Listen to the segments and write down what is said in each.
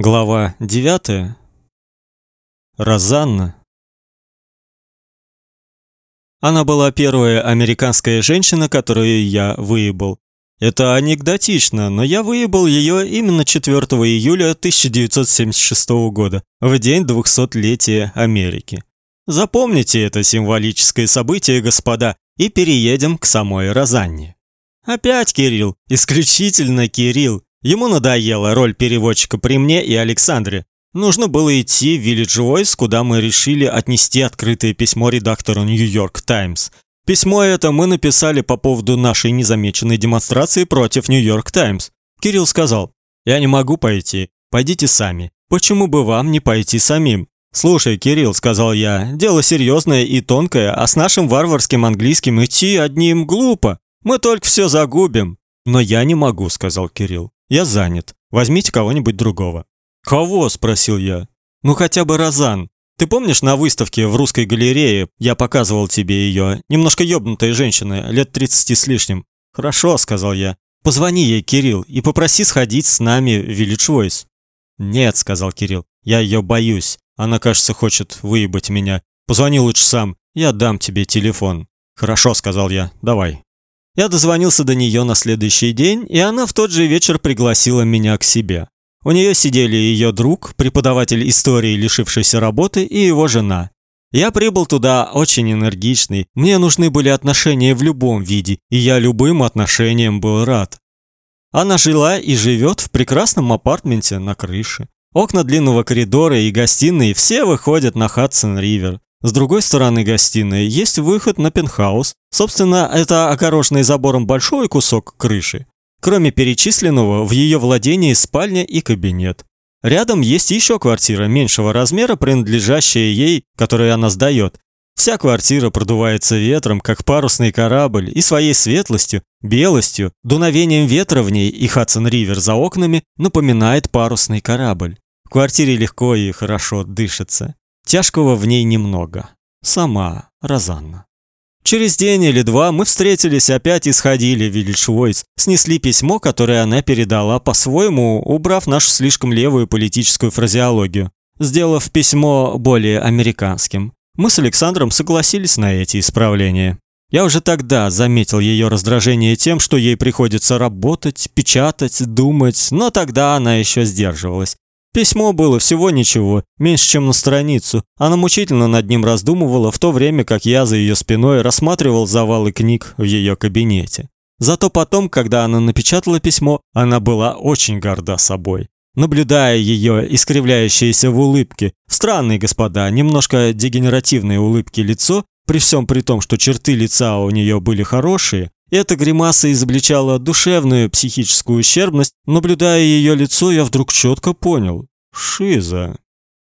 Глава 9. Розанна. Она была первая американская женщина, которую я выебал. Это анекдотично, но я выебал ее именно 4 июля 1976 года, в день двухсотлетия Америки. Запомните это символическое событие, господа, и переедем к самой Розанне. Опять Кирилл, исключительно Кирилл. Ему надоела роль переводчика при мне и Александре. Нужно было идти в Village Voice, куда мы решили отнести открытое письмо редактору New York Times. Письмо это мы написали по поводу нашей незамеченной демонстрации против New York Times. Кирилл сказал: "Я не могу пойти. Пойдите сами. Почему бы вам не пойти самим?" "Слушай, Кирилл", сказал я. "Дело серьезное и тонкое, а с нашим варварским английским идти одним глупо. Мы только все загубим". "Но я не могу", сказал Кирилл. Я занят. Возьмите кого-нибудь другого. Кого? спросил я. Ну хотя бы Розан. Ты помнишь на выставке в русской галерее я показывал тебе ее, немножко ёбнутая женщина, лет 30 с лишним. Хорошо, сказал я. Позвони ей, Кирилл, и попроси сходить с нами в Village Voice. Нет, сказал Кирилл. Я ее боюсь. Она, кажется, хочет выебать меня. Позвони лучше сам. Я дам тебе телефон. Хорошо, сказал я. Давай. Я дозвонился до нее на следующий день, и она в тот же вечер пригласила меня к себе. У нее сидели ее друг, преподаватель истории, лишившийся работы, и его жена. Я прибыл туда очень энергичный. Мне нужны были отношения в любом виде, и я любым отношениям был рад. Она жила и живет в прекрасном апартменте на крыше. Окна длинного коридора и гостиной все выходят на Хадсон-Ривер. С другой стороны гостиной есть выход на пентхаус. Собственно, это огороженный забором большой кусок крыши. Кроме перечисленного, в ее владении спальня и кабинет. Рядом есть еще квартира меньшего размера, принадлежащая ей, которую она сдает. Вся квартира продувается ветром, как парусный корабль, и своей светлостью, белостью, дуновением ветра в ней и Хадсон-ривер за окнами напоминает парусный корабль. В квартире легко и хорошо дышится. Тяжкого в ней немного. Сама Розанна. Через день или два мы встретились опять и сходили в Вильшвойц, снесли письмо, которое она передала по-своему, убрав нашу слишком левую политическую фразеологию, сделав письмо более американским. Мы с Александром согласились на эти исправления. Я уже тогда заметил ее раздражение тем, что ей приходится работать, печатать, думать, но тогда она еще сдерживалась. Письмо было всего ничего, меньше, чем на страницу. Она мучительно над ним раздумывала, в то время как я за ее спиной рассматривал завалы книг в ее кабинете. Зато потом, когда она напечатала письмо, она была очень горда собой. Наблюдая ее искривляющееся в улыбке, странные господа, немножко дегенеративные улыбки лицо, при всем при том, что черты лица у нее были хорошие, эта гримаса изобличала душевную психическую ущербность. Наблюдая ее лицо, я вдруг четко понял: шиза.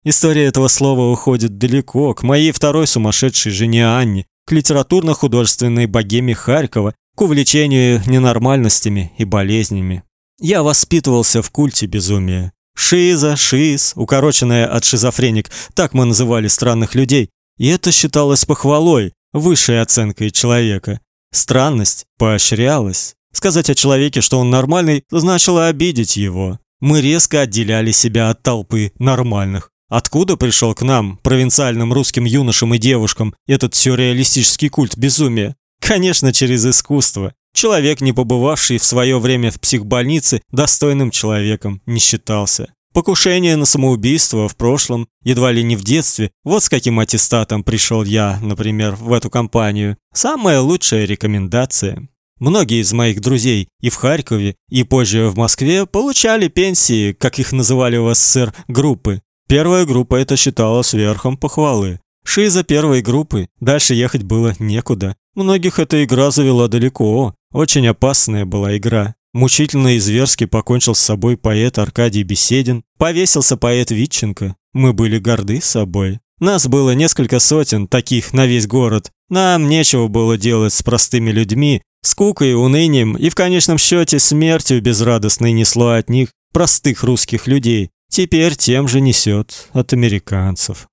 История этого слова уходит далеко, к моей второй сумасшедшей жене Анне, к литературно-художественной богеме Харькова, к увлечению ненормальностями и болезнями. Я воспитывался в культе безумия. Шиза, шиз, укороченная от шизофреник, так мы называли странных людей. И это считалось похвалой, высшей оценкой человека. Странность поощрялась. Сказать о человеке, что он нормальный, значило обидеть его. Мы резко отделяли себя от толпы нормальных. Откуда пришел к нам, провинциальным русским юношам и девушкам, этот сюрреалистический культ безумия? Конечно, через искусство. Человек, не побывавший в свое время в психбольнице, достойным человеком не считался. Покушение на самоубийство в прошлом, едва ли не в детстве. Вот с каким аттестатом пришел я, например, в эту компанию. Самая лучшая рекомендация. Многие из моих друзей и в Харькове, и позже в Москве получали пенсии, как их называли в СССР, группы. Первая группа это считалась верхом похвалы. Шиза первой группы. Дальше ехать было некуда. Многих эта игра завела далеко. Очень опасная была игра. Мучительно и зверски покончил с собой поэт Аркадий Беседин, повесился поэт Витченко. Мы были горды собой. Нас было несколько сотен таких на весь город. Нам нечего было делать с простыми людьми, скукой, унынием и в конечном счете смертью безрадостной несло от них простых русских людей. Теперь тем же несет от американцев.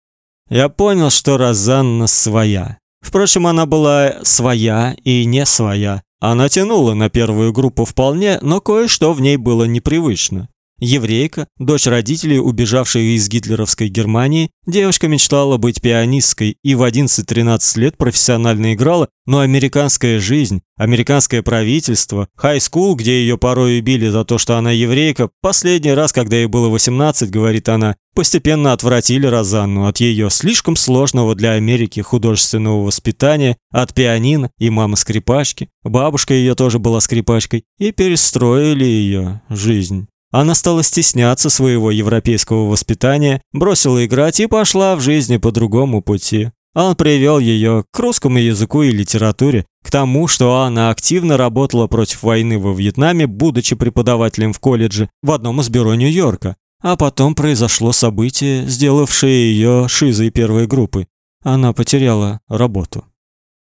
Я понял, что Розанна своя. Впрочем, она была своя и не своя. Она тянула на первую группу вполне, но кое-что в ней было непривычно. Еврейка, дочь родителей, убежавших из гитлеровской Германии, девушка мечтала быть пианисткой и в 11-13 лет профессионально играла, но американская жизнь, американское правительство, хай-скул, где ее порой убили за то, что она еврейка, последний раз, когда ей было 18, говорит она, постепенно отвратили Розанну от ее слишком сложного для Америки художественного воспитания, от пианино и мамы-скрипачки, бабушка ее тоже была скрипачкой, и перестроили ее жизнь. Она стала стесняться своего европейского воспитания, бросила играть и пошла в жизни по другому пути. Он привел ее к русскому языку и литературе, к тому, что она активно работала против войны во Вьетнаме, будучи преподавателем в колледже в одном из бюро Нью-Йорка. А потом произошло событие, сделавшее ее шизой первой группы. Она потеряла работу.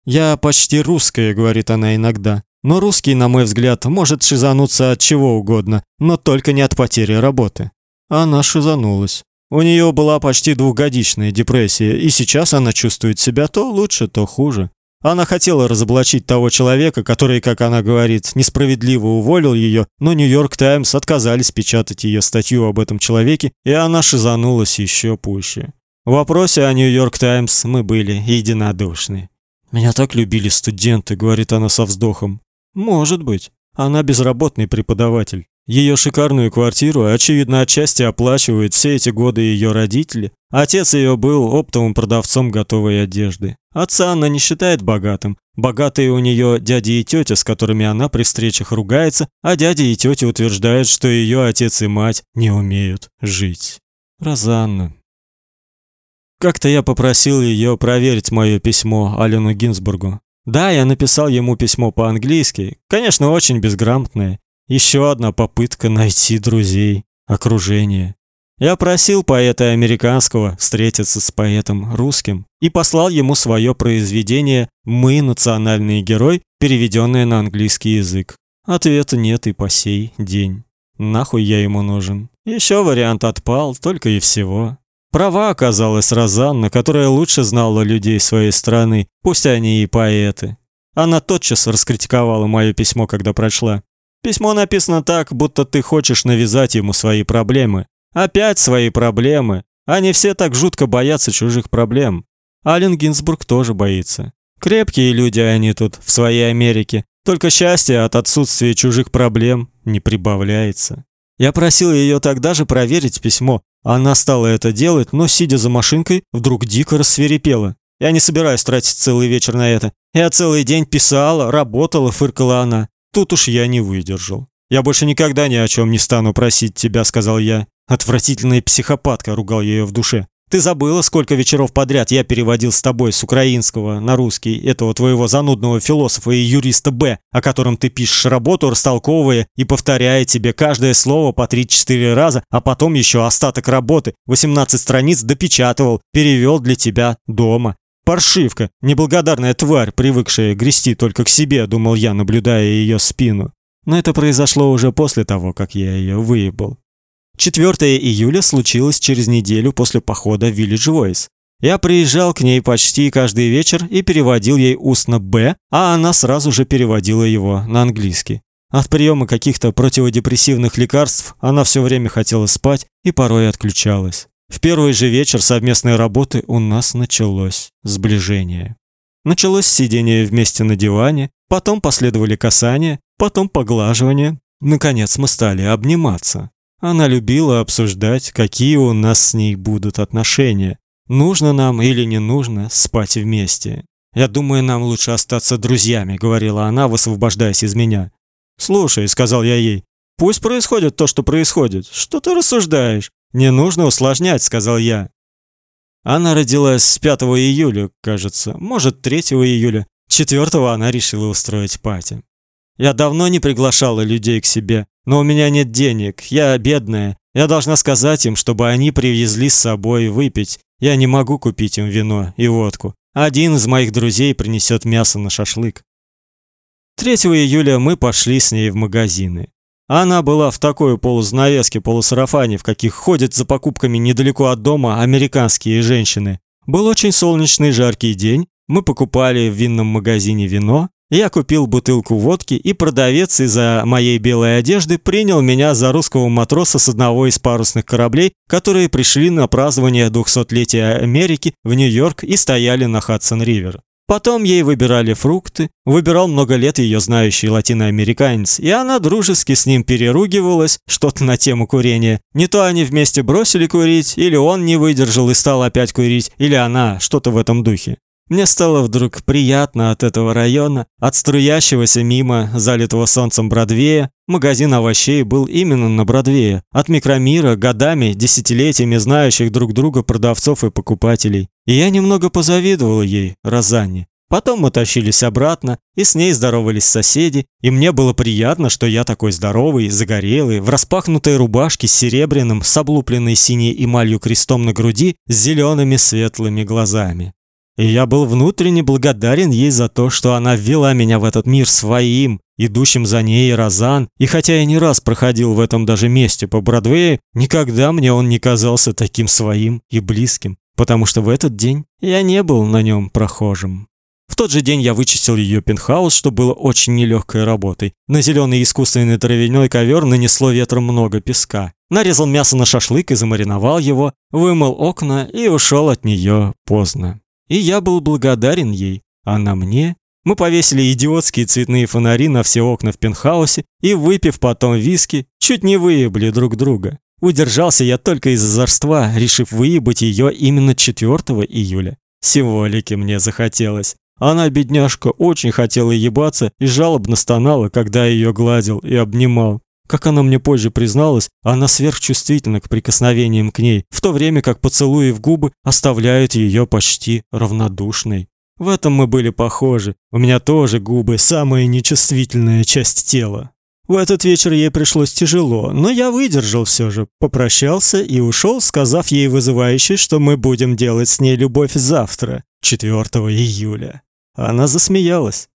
«Я почти русская», — говорит она иногда. Но русский, на мой взгляд, может шизануться от чего угодно, но только не от потери работы. Она шизанулась. У нее была почти двухгодичная депрессия, и сейчас она чувствует себя то лучше, то хуже. Она хотела разоблачить того человека, который, как она говорит, несправедливо уволил ее, но Нью-Йорк Таймс отказались печатать ее статью об этом человеке, и она шизанулась еще пуще. В вопросе о Нью-Йорк Таймс мы были единодушны. «Меня так любили студенты», — говорит она со вздохом. Может быть. Она безработный преподаватель. Ее шикарную квартиру, очевидно, отчасти оплачивают все эти годы ее родители. Отец ее был оптовым продавцом готовой одежды. Отца она не считает богатым. Богатые у нее дяди и тетя, с которыми она при встречах ругается, а дяди и тети утверждают, что ее отец и мать не умеют жить. Розанна. Как-то я попросил ее проверить мое письмо Алену Гинзбургу. Да, я написал ему письмо по-английски, конечно, очень безграмотное. Еще одна попытка найти друзей, окружение. Я просил поэта американского встретиться с поэтом русским и послал ему свое произведение «Мы национальный герой», переведенное на английский язык. Ответа нет и по сей день. Нахуй я ему нужен? Еще вариант отпал, только и всего. Права оказалась Розанна, которая лучше знала людей своей страны, пусть они и поэты. Она тотчас раскритиковала мое письмо, когда прочла. Письмо написано так, будто ты хочешь навязать ему свои проблемы. Опять свои проблемы. Они все так жутко боятся чужих проблем. Ален Гинзбург тоже боится. Крепкие люди они тут, в своей Америке. Только счастье от отсутствия чужих проблем не прибавляется. Я просил ее тогда же проверить письмо, она стала это делать, но, сидя за машинкой, вдруг дико рассверепела. Я не собираюсь тратить целый вечер на это. Я целый день писала, работала, фыркала она. Тут уж я не выдержал. Я больше никогда ни о чем не стану просить тебя, сказал я. Отвратительная психопатка, ругал я ее в душе. Ты забыла, сколько вечеров подряд я переводил с тобой с украинского на русский этого твоего занудного философа и юриста Б, о котором ты пишешь работу, растолковывая и повторяя тебе каждое слово по 3-4 раза, а потом еще остаток работы, 18 страниц допечатывал, перевел для тебя дома. Паршивка, неблагодарная тварь, привыкшая грести только к себе, думал я, наблюдая ее спину. Но это произошло уже после того, как я ее выебал. 4 июля случилось через неделю после похода в Village Voice. Я приезжал к ней почти каждый вечер и переводил ей устно «Б», а она сразу же переводила его на английский. От приема каких-то противодепрессивных лекарств она все время хотела спать и порой отключалась. В первый же вечер совместной работы у нас началось сближение. Началось сидение вместе на диване, потом последовали касания, потом поглаживание. Наконец мы стали обниматься. Она любила обсуждать, какие у нас с ней будут отношения. Нужно нам или не нужно спать вместе. Я думаю, нам лучше остаться друзьями, говорила она, высвобождаясь из меня. Слушай, сказал я ей. Пусть происходит то, что происходит. Что ты рассуждаешь? Не нужно усложнять, сказал я. Она родилась 5 июля, кажется, может, 3 июля. 4 она решила устроить пати. Я давно не приглашала людей к себе, но у меня нет денег, я бедная. Я должна сказать им, чтобы они привезли с собой выпить. Я не могу купить им вино и водку. Один из моих друзей принесет мясо на шашлык. 3 июля мы пошли с ней в магазины. Она была в такой полузанавеске, полусарафане, в каких ходят за покупками недалеко от дома американские женщины. Был очень солнечный жаркий день. Мы покупали в винном магазине вино, Я купил бутылку водки, и продавец из-за моей белой одежды принял меня за русского матроса с одного из парусных кораблей, которые пришли на празднование 200-летия Америки в Нью-Йорк и стояли на Хадсон-ривер. Потом ей выбирали фрукты, выбирал много лет ее знающий латиноамериканец, и она дружески с ним переругивалась, что-то на тему курения. Не то они вместе бросили курить, или он не выдержал и стал опять курить, или она, что-то в этом духе. Мне стало вдруг приятно от этого района, от струящегося мимо залитого солнцем Бродвея. Магазин овощей был именно на Бродвее. От микромира, годами, десятилетиями знающих друг друга продавцов и покупателей. И я немного позавидовал ей, Розанне. Потом мы тащились обратно, и с ней здоровались соседи, и мне было приятно, что я такой здоровый, загорелый, в распахнутой рубашке с серебряным, с облупленной синей эмалью крестом на груди, с зелеными светлыми глазами. И я был внутренне благодарен ей за то, что она ввела меня в этот мир своим, идущим за ней Розан, и хотя я не раз проходил в этом даже месте по Бродвею, никогда мне он не казался таким своим и близким, потому что в этот день я не был на нем прохожим. В тот же день я вычистил ее пентхаус, что было очень нелегкой работой. На зеленый искусственный травяной ковер нанесло ветром много песка. Нарезал мясо на шашлык и замариновал его, вымыл окна и ушел от нее поздно. И я был благодарен ей, она мне. Мы повесили идиотские цветные фонари на все окна в пентхаусе и, выпив потом виски, чуть не выебли друг друга. Удержался я только из озорства, решив выебать ее именно 4 июля. Символики мне захотелось. Она, бедняжка, очень хотела ебаться и жалобно стонала, когда я ее гладил и обнимал. Как она мне позже призналась, она сверхчувствительна к прикосновениям к ней, в то время как поцелуи в губы оставляют ее почти равнодушной. В этом мы были похожи. У меня тоже губы самая нечувствительная часть тела. В этот вечер ей пришлось тяжело, но я выдержал все же, попрощался и ушел, сказав ей вызывающе, что мы будем делать с ней любовь завтра, 4 июля. Она засмеялась.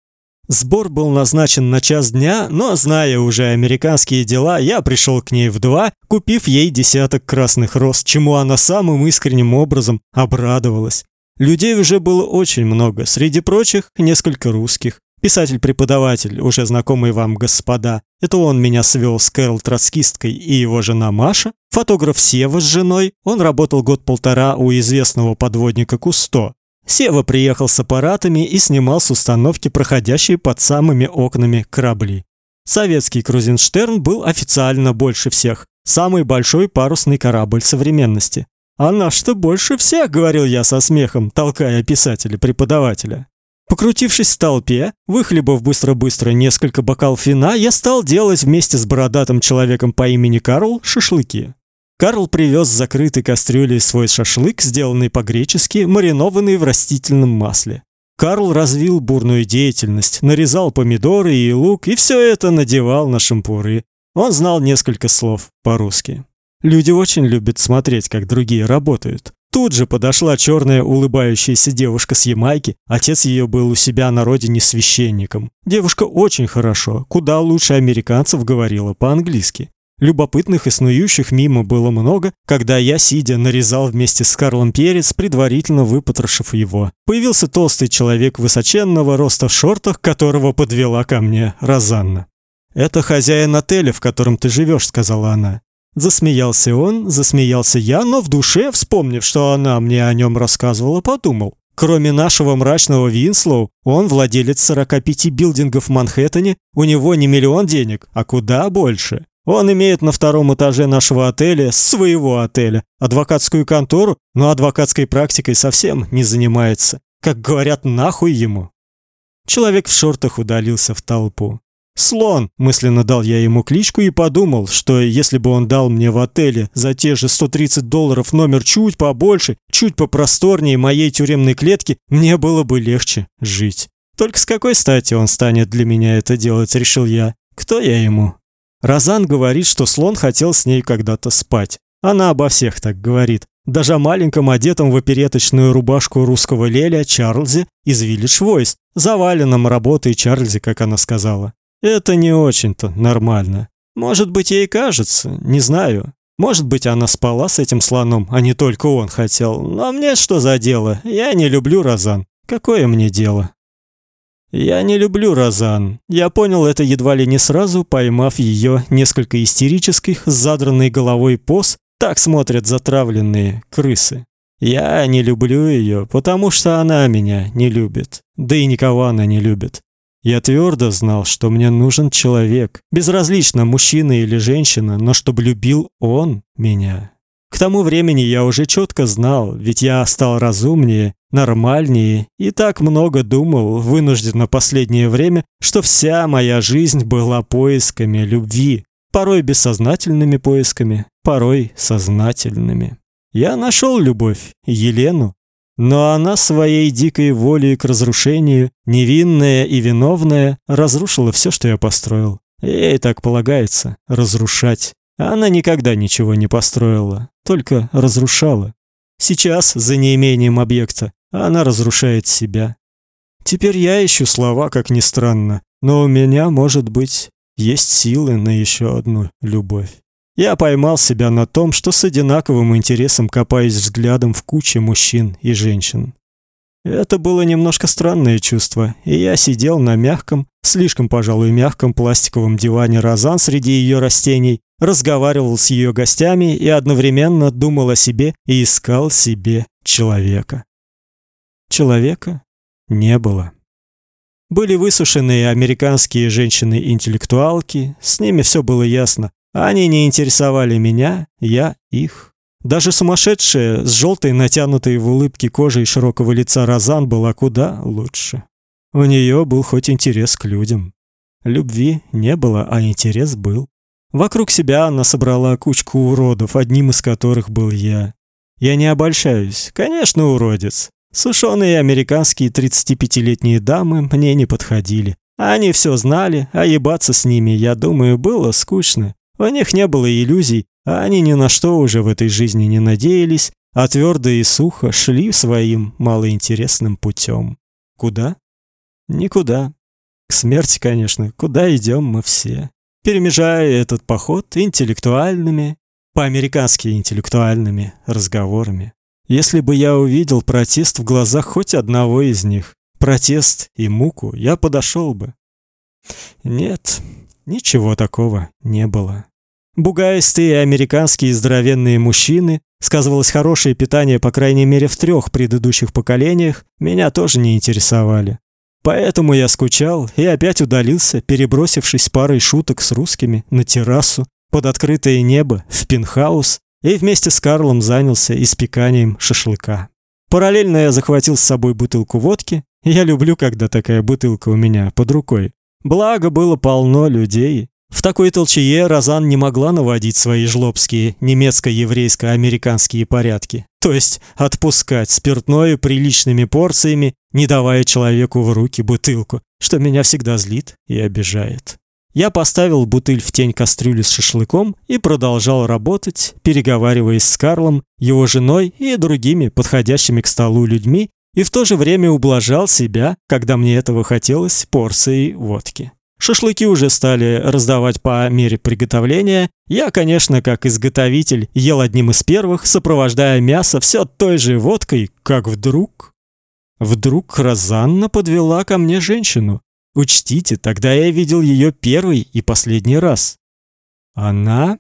Сбор был назначен на час дня, но, зная уже американские дела, я пришел к ней в два, купив ей десяток красных роз, чему она самым искренним образом обрадовалась. Людей уже было очень много, среди прочих несколько русских. Писатель-преподаватель, уже знакомый вам господа. Это он меня свел с Кэрол Троцкисткой и его жена Маша. Фотограф Сева с женой. Он работал год-полтора у известного подводника Кусто. Сева приехал с аппаратами и снимал с установки проходящие под самыми окнами корабли. Советский Крузенштерн был официально больше всех, самый большой парусный корабль современности. А наш-то больше всех, говорил я со смехом, толкая писателя-преподавателя. Покрутившись в толпе, выхлебав быстро-быстро несколько бокалов вина, я стал делать вместе с бородатым человеком по имени Карл шашлыки. Карл привез с закрытой кастрюлей свой шашлык, сделанный по-гречески, маринованный в растительном масле. Карл развил бурную деятельность, нарезал помидоры и лук, и все это надевал на шампуры. Он знал несколько слов по-русски. Люди очень любят смотреть, как другие работают. Тут же подошла черная улыбающаяся девушка с Ямайки. Отец ее был у себя на родине священником. Девушка очень хорошо, куда лучше американцев говорила по-английски. Любопытных и снующих мимо было много, когда я, сидя, нарезал вместе с Карлом перец, предварительно выпотрошив его. Появился толстый человек высоченного роста в шортах, которого подвела ко мне Розанна. «Это хозяин отеля, в котором ты живешь», — сказала она. Засмеялся он, засмеялся я, но в душе, вспомнив, что она мне о нем рассказывала, подумал. Кроме нашего мрачного Винслоу, он владелец 45 билдингов в Манхэттене, у него не миллион денег, а куда больше. Он имеет на втором этаже нашего отеля, своего отеля, адвокатскую контору, но адвокатской практикой совсем не занимается. Как говорят, нахуй ему. Человек в шортах удалился в толпу. Слон, мысленно дал я ему кличку и подумал, что если бы он дал мне в отеле за те же 130 долларов номер чуть побольше, чуть попросторнее моей тюремной клетки, мне было бы легче жить. Только с какой стати он станет для меня это делать, решил я. Кто я ему? Розан говорит, что слон хотел с ней когда-то спать. Она обо всех так говорит. Даже о маленьком одетом в опереточную рубашку русского Леля Чарльзе из Village Voice, заваленном работой Чарльзе, как она сказала. Это не очень-то нормально. Может быть, ей кажется, не знаю. Может быть, она спала с этим слоном, а не только он хотел. Но мне что за дело? Я не люблю Розан. Какое мне дело? Я не люблю Розан. Я понял это едва ли не сразу, поймав ее несколько истерических задранной головой поз, так смотрят затравленные крысы. Я не люблю ее, потому что она меня не любит. Да и никого она не любит. Я твердо знал, что мне нужен человек, безразлично мужчина или женщина, но чтобы любил он меня. К тому времени я уже четко знал, ведь я стал разумнее, нормальнее и так много думал, вынужденно последнее время, что вся моя жизнь была поисками любви, порой бессознательными поисками, порой сознательными. Я нашел любовь, Елену, но она своей дикой волей к разрушению, невинная и виновная, разрушила все, что я построил. Ей так полагается разрушать. Она никогда ничего не построила, только разрушала. Сейчас, за неимением объекта, она разрушает себя. Теперь я ищу слова, как ни странно, но у меня, может быть, есть силы на еще одну любовь. Я поймал себя на том, что с одинаковым интересом копаюсь взглядом в куче мужчин и женщин. Это было немножко странное чувство, и я сидел на мягком, слишком, пожалуй, мягком пластиковом диване Розан среди ее растений, разговаривал с ее гостями и одновременно думал о себе и искал себе человека. Человека не было. Были высушенные американские женщины-интеллектуалки, с ними все было ясно. Они не интересовали меня, я их. Даже сумасшедшая, с желтой натянутой в улыбке кожей широкого лица Розан была куда лучше. У нее был хоть интерес к людям. Любви не было, а интерес был. Вокруг себя она собрала кучку уродов, одним из которых был я. Я не обольщаюсь, конечно, уродец. Сушеные американские 35-летние дамы мне не подходили. Они все знали, а ебаться с ними, я думаю, было скучно. У них не было иллюзий, а они ни на что уже в этой жизни не надеялись, а твердо и сухо шли своим малоинтересным путем. Куда? Никуда. К смерти, конечно. Куда идем мы все? Перемежая этот поход интеллектуальными, по-американски интеллектуальными разговорами. Если бы я увидел протест в глазах хоть одного из них, протест и муку, я подошел бы. Нет, ничего такого не было. Бугаистые американские здоровенные мужчины, сказывалось хорошее питание, по крайней мере, в трех предыдущих поколениях, меня тоже не интересовали. Поэтому я скучал и опять удалился, перебросившись парой шуток с русскими на террасу под открытое небо в пентхаус и вместе с Карлом занялся испеканием шашлыка. Параллельно я захватил с собой бутылку водки. Я люблю, когда такая бутылка у меня под рукой. Благо было полно людей, в такой толчее Розан не могла наводить свои жлобские немецко-еврейско-американские порядки, то есть отпускать спиртное приличными порциями, не давая человеку в руки бутылку, что меня всегда злит и обижает. Я поставил бутыль в тень кастрюли с шашлыком и продолжал работать, переговариваясь с Карлом, его женой и другими подходящими к столу людьми, и в то же время ублажал себя, когда мне этого хотелось, порцией водки. Шашлыки уже стали раздавать по мере приготовления. Я, конечно, как изготовитель, ел одним из первых, сопровождая мясо все той же водкой, как вдруг... Вдруг Розанна подвела ко мне женщину. Учтите, тогда я видел ее первый и последний раз. Она...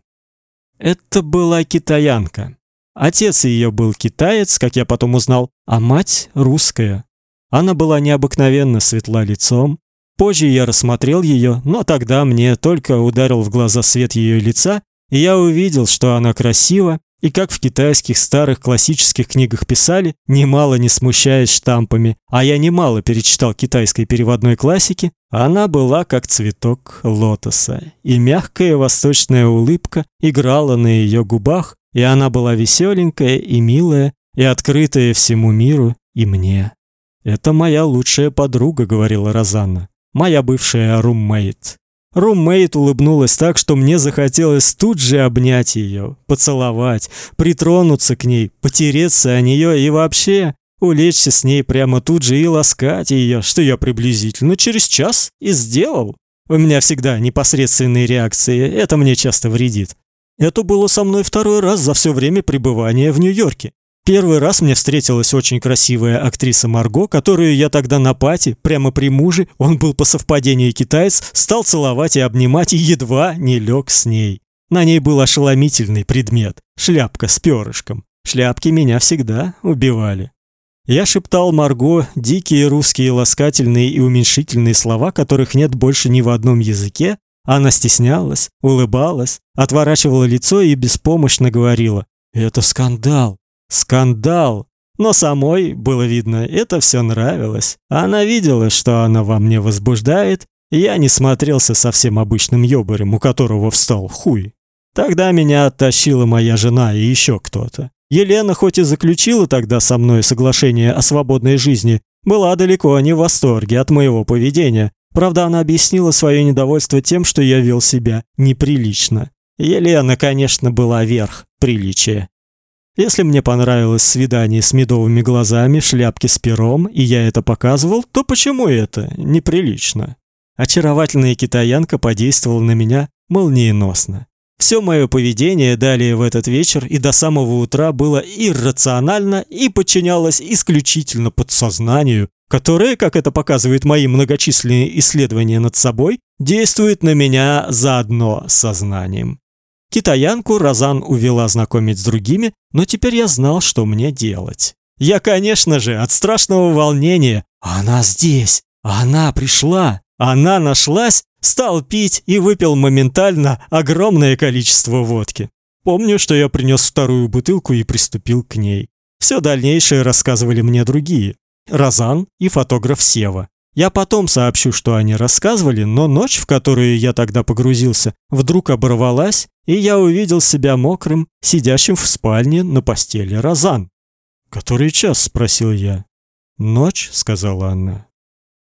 Это была китаянка. Отец ее был китаец, как я потом узнал, а мать русская. Она была необыкновенно светла лицом, Позже я рассмотрел ее, но тогда мне только ударил в глаза свет ее лица, и я увидел, что она красива, и как в китайских старых классических книгах писали, немало не смущаясь штампами, а я немало перечитал китайской переводной классики, она была как цветок лотоса, и мягкая восточная улыбка играла на ее губах, и она была веселенькая и милая, и открытая всему миру и мне. «Это моя лучшая подруга», — говорила Розанна моя бывшая руммейт. Руммейт улыбнулась так, что мне захотелось тут же обнять ее, поцеловать, притронуться к ней, потереться о нее и вообще улечься с ней прямо тут же и ласкать ее, что я приблизительно через час и сделал. У меня всегда непосредственные реакции, это мне часто вредит. Это было со мной второй раз за все время пребывания в Нью-Йорке. Первый раз мне встретилась очень красивая актриса Марго, которую я тогда на пати, прямо при муже, он был по совпадению китаец, стал целовать и обнимать и едва не лег с ней. На ней был ошеломительный предмет шляпка с перышком. Шляпки меня всегда убивали. Я шептал Марго дикие русские ласкательные и уменьшительные слова, которых нет больше ни в одном языке. Она стеснялась, улыбалась, отворачивала лицо и беспомощно говорила: "Это скандал, скандал". Но самой было видно, это все нравилось. Она видела, что она во мне возбуждает. Я не смотрелся совсем обычным ёбарем, у которого встал хуй. Тогда меня оттащила моя жена и еще кто-то. Елена хоть и заключила тогда со мной соглашение о свободной жизни, была далеко не в восторге от моего поведения. Правда, она объяснила свое недовольство тем, что я вел себя неприлично. Елена, конечно, была верх приличия. Если мне понравилось свидание с медовыми глазами в шляпке с пером, и я это показывал, то почему это неприлично? Очаровательная китаянка подействовала на меня молниеносно. Все мое поведение далее в этот вечер и до самого утра было иррационально и подчинялось исключительно подсознанию, которое, как это показывают мои многочисленные исследования над собой, действует на меня заодно с сознанием. Китаянку Розан увела знакомить с другими, но теперь я знал, что мне делать. Я, конечно же, от страшного волнения. Она здесь, она пришла, она нашлась, стал пить и выпил моментально огромное количество водки. Помню, что я принес вторую бутылку и приступил к ней. Все дальнейшее рассказывали мне другие. Разан и фотограф Сева. Я потом сообщу, что они рассказывали, но ночь, в которую я тогда погрузился, вдруг оборвалась, и я увидел себя мокрым, сидящим в спальне на постели Разан. «Который час?» – спросил я. «Ночь», – сказала она.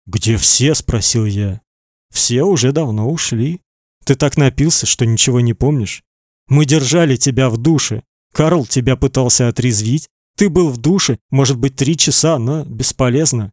«Где все?» – спросил я. «Все уже давно ушли. Ты так напился, что ничего не помнишь. Мы держали тебя в душе. Карл тебя пытался отрезвить. Ты был в душе, может быть, три часа, но бесполезно.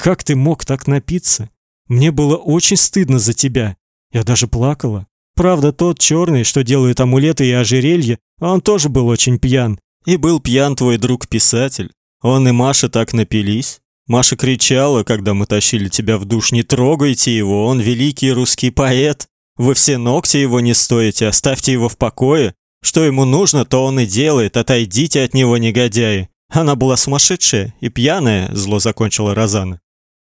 Как ты мог так напиться? Мне было очень стыдно за тебя. Я даже плакала. Правда, тот черный, что делает амулеты и ожерелья, он тоже был очень пьян. И был пьян твой друг-писатель. Он и Маша так напились. Маша кричала, когда мы тащили тебя в душ: "Не трогайте его, он великий русский поэт. Вы все ногти его не стоите, оставьте его в покое. Что ему нужно, то он и делает. Отойдите от него, негодяи". Она была сумасшедшая и пьяная, зло закончила Розана.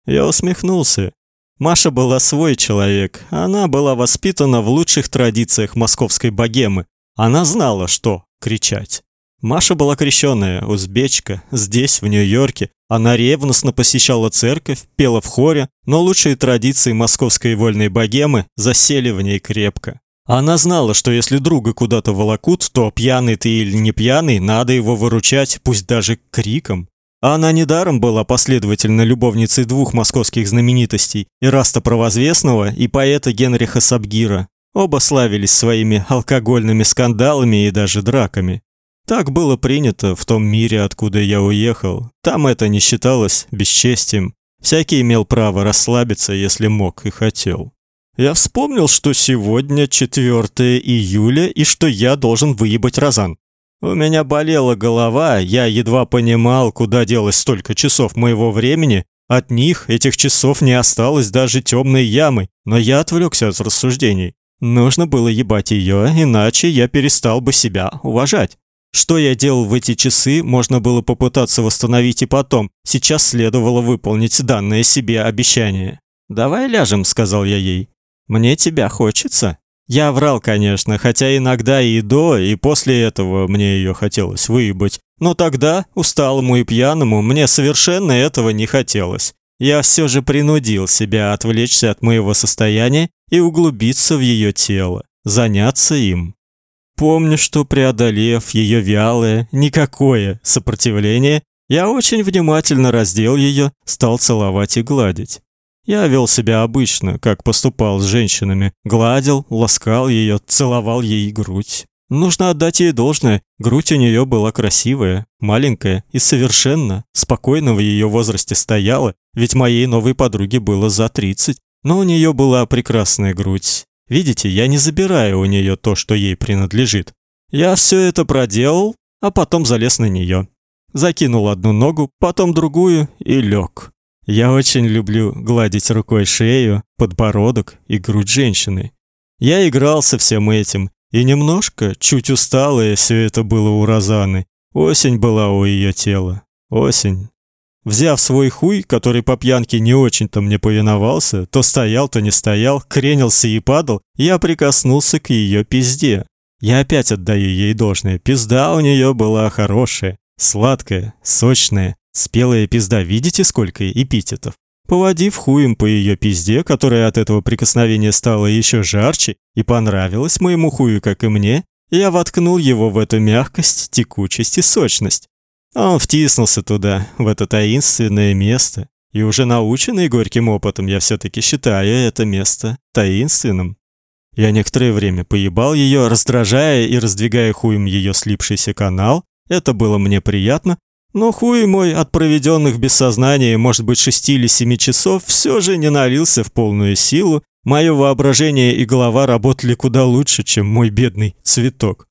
Я усмехнулся. Маша была свой человек. Она была воспитана в лучших традициях московской богемы. Она знала, что кричать. Маша была крещенная, узбечка, здесь, в Нью-Йорке. Она ревностно посещала церковь, пела в хоре, но лучшие традиции московской вольной богемы засели в ней крепко. Она знала, что если друга куда-то волокут, то пьяный ты или не пьяный, надо его выручать, пусть даже криком. Она недаром была последовательно любовницей двух московских знаменитостей: Ираста Провозвестного и поэта Генриха Сабгира. Оба славились своими алкогольными скандалами и даже драками. Так было принято в том мире, откуда я уехал. Там это не считалось бесчестием. Всякий имел право расслабиться, если мог и хотел. Я вспомнил, что сегодня 4 июля и что я должен выебать Розан. У меня болела голова, я едва понимал, куда делось столько часов моего времени. От них, этих часов, не осталось даже темной ямы, но я отвлекся от рассуждений. Нужно было ебать ее, иначе я перестал бы себя уважать. Что я делал в эти часы, можно было попытаться восстановить и потом. Сейчас следовало выполнить данное себе обещание. «Давай ляжем», — сказал я ей. «Мне тебя хочется». Я врал, конечно, хотя иногда и до, и после этого мне ее хотелось выебать. Но тогда, усталому и пьяному, мне совершенно этого не хотелось. Я все же принудил себя отвлечься от моего состояния и углубиться в ее тело, заняться им. Помню, что преодолев ее вялое, никакое сопротивление, я очень внимательно раздел ее, стал целовать и гладить. Я вел себя обычно, как поступал с женщинами, гладил, ласкал ее, целовал ей грудь. Нужно отдать ей должное, грудь у нее была красивая, маленькая и совершенно спокойно в ее возрасте стояла, ведь моей новой подруге было за 30, но у нее была прекрасная грудь, Видите, я не забираю у нее то, что ей принадлежит. Я все это проделал, а потом залез на нее. закинул одну ногу, потом другую и лег. Я очень люблю гладить рукой шею, подбородок и грудь женщины. Я играл со всем этим, и немножко, чуть усталое все это было у Розаны. Осень была у ее тела. Осень. Взяв свой хуй, который по пьянке не очень-то мне повиновался, то стоял, то не стоял, кренился и падал, я прикоснулся к ее пизде. Я опять отдаю ей должное. Пизда у нее была хорошая, сладкая, сочная, спелая пизда. Видите, сколько эпитетов? Поводив хуем по ее пизде, которая от этого прикосновения стала еще жарче и понравилась моему хую, как и мне, я воткнул его в эту мягкость, текучесть и сочность. Он втиснулся туда, в это таинственное место, и уже наученный горьким опытом, я все таки считаю это место таинственным. Я некоторое время поебал ее, раздражая и раздвигая хуем ее слипшийся канал. Это было мне приятно, но хуй мой от проведенных без сознания, может быть, шести или семи часов, все же не налился в полную силу. Мое воображение и голова работали куда лучше, чем мой бедный цветок.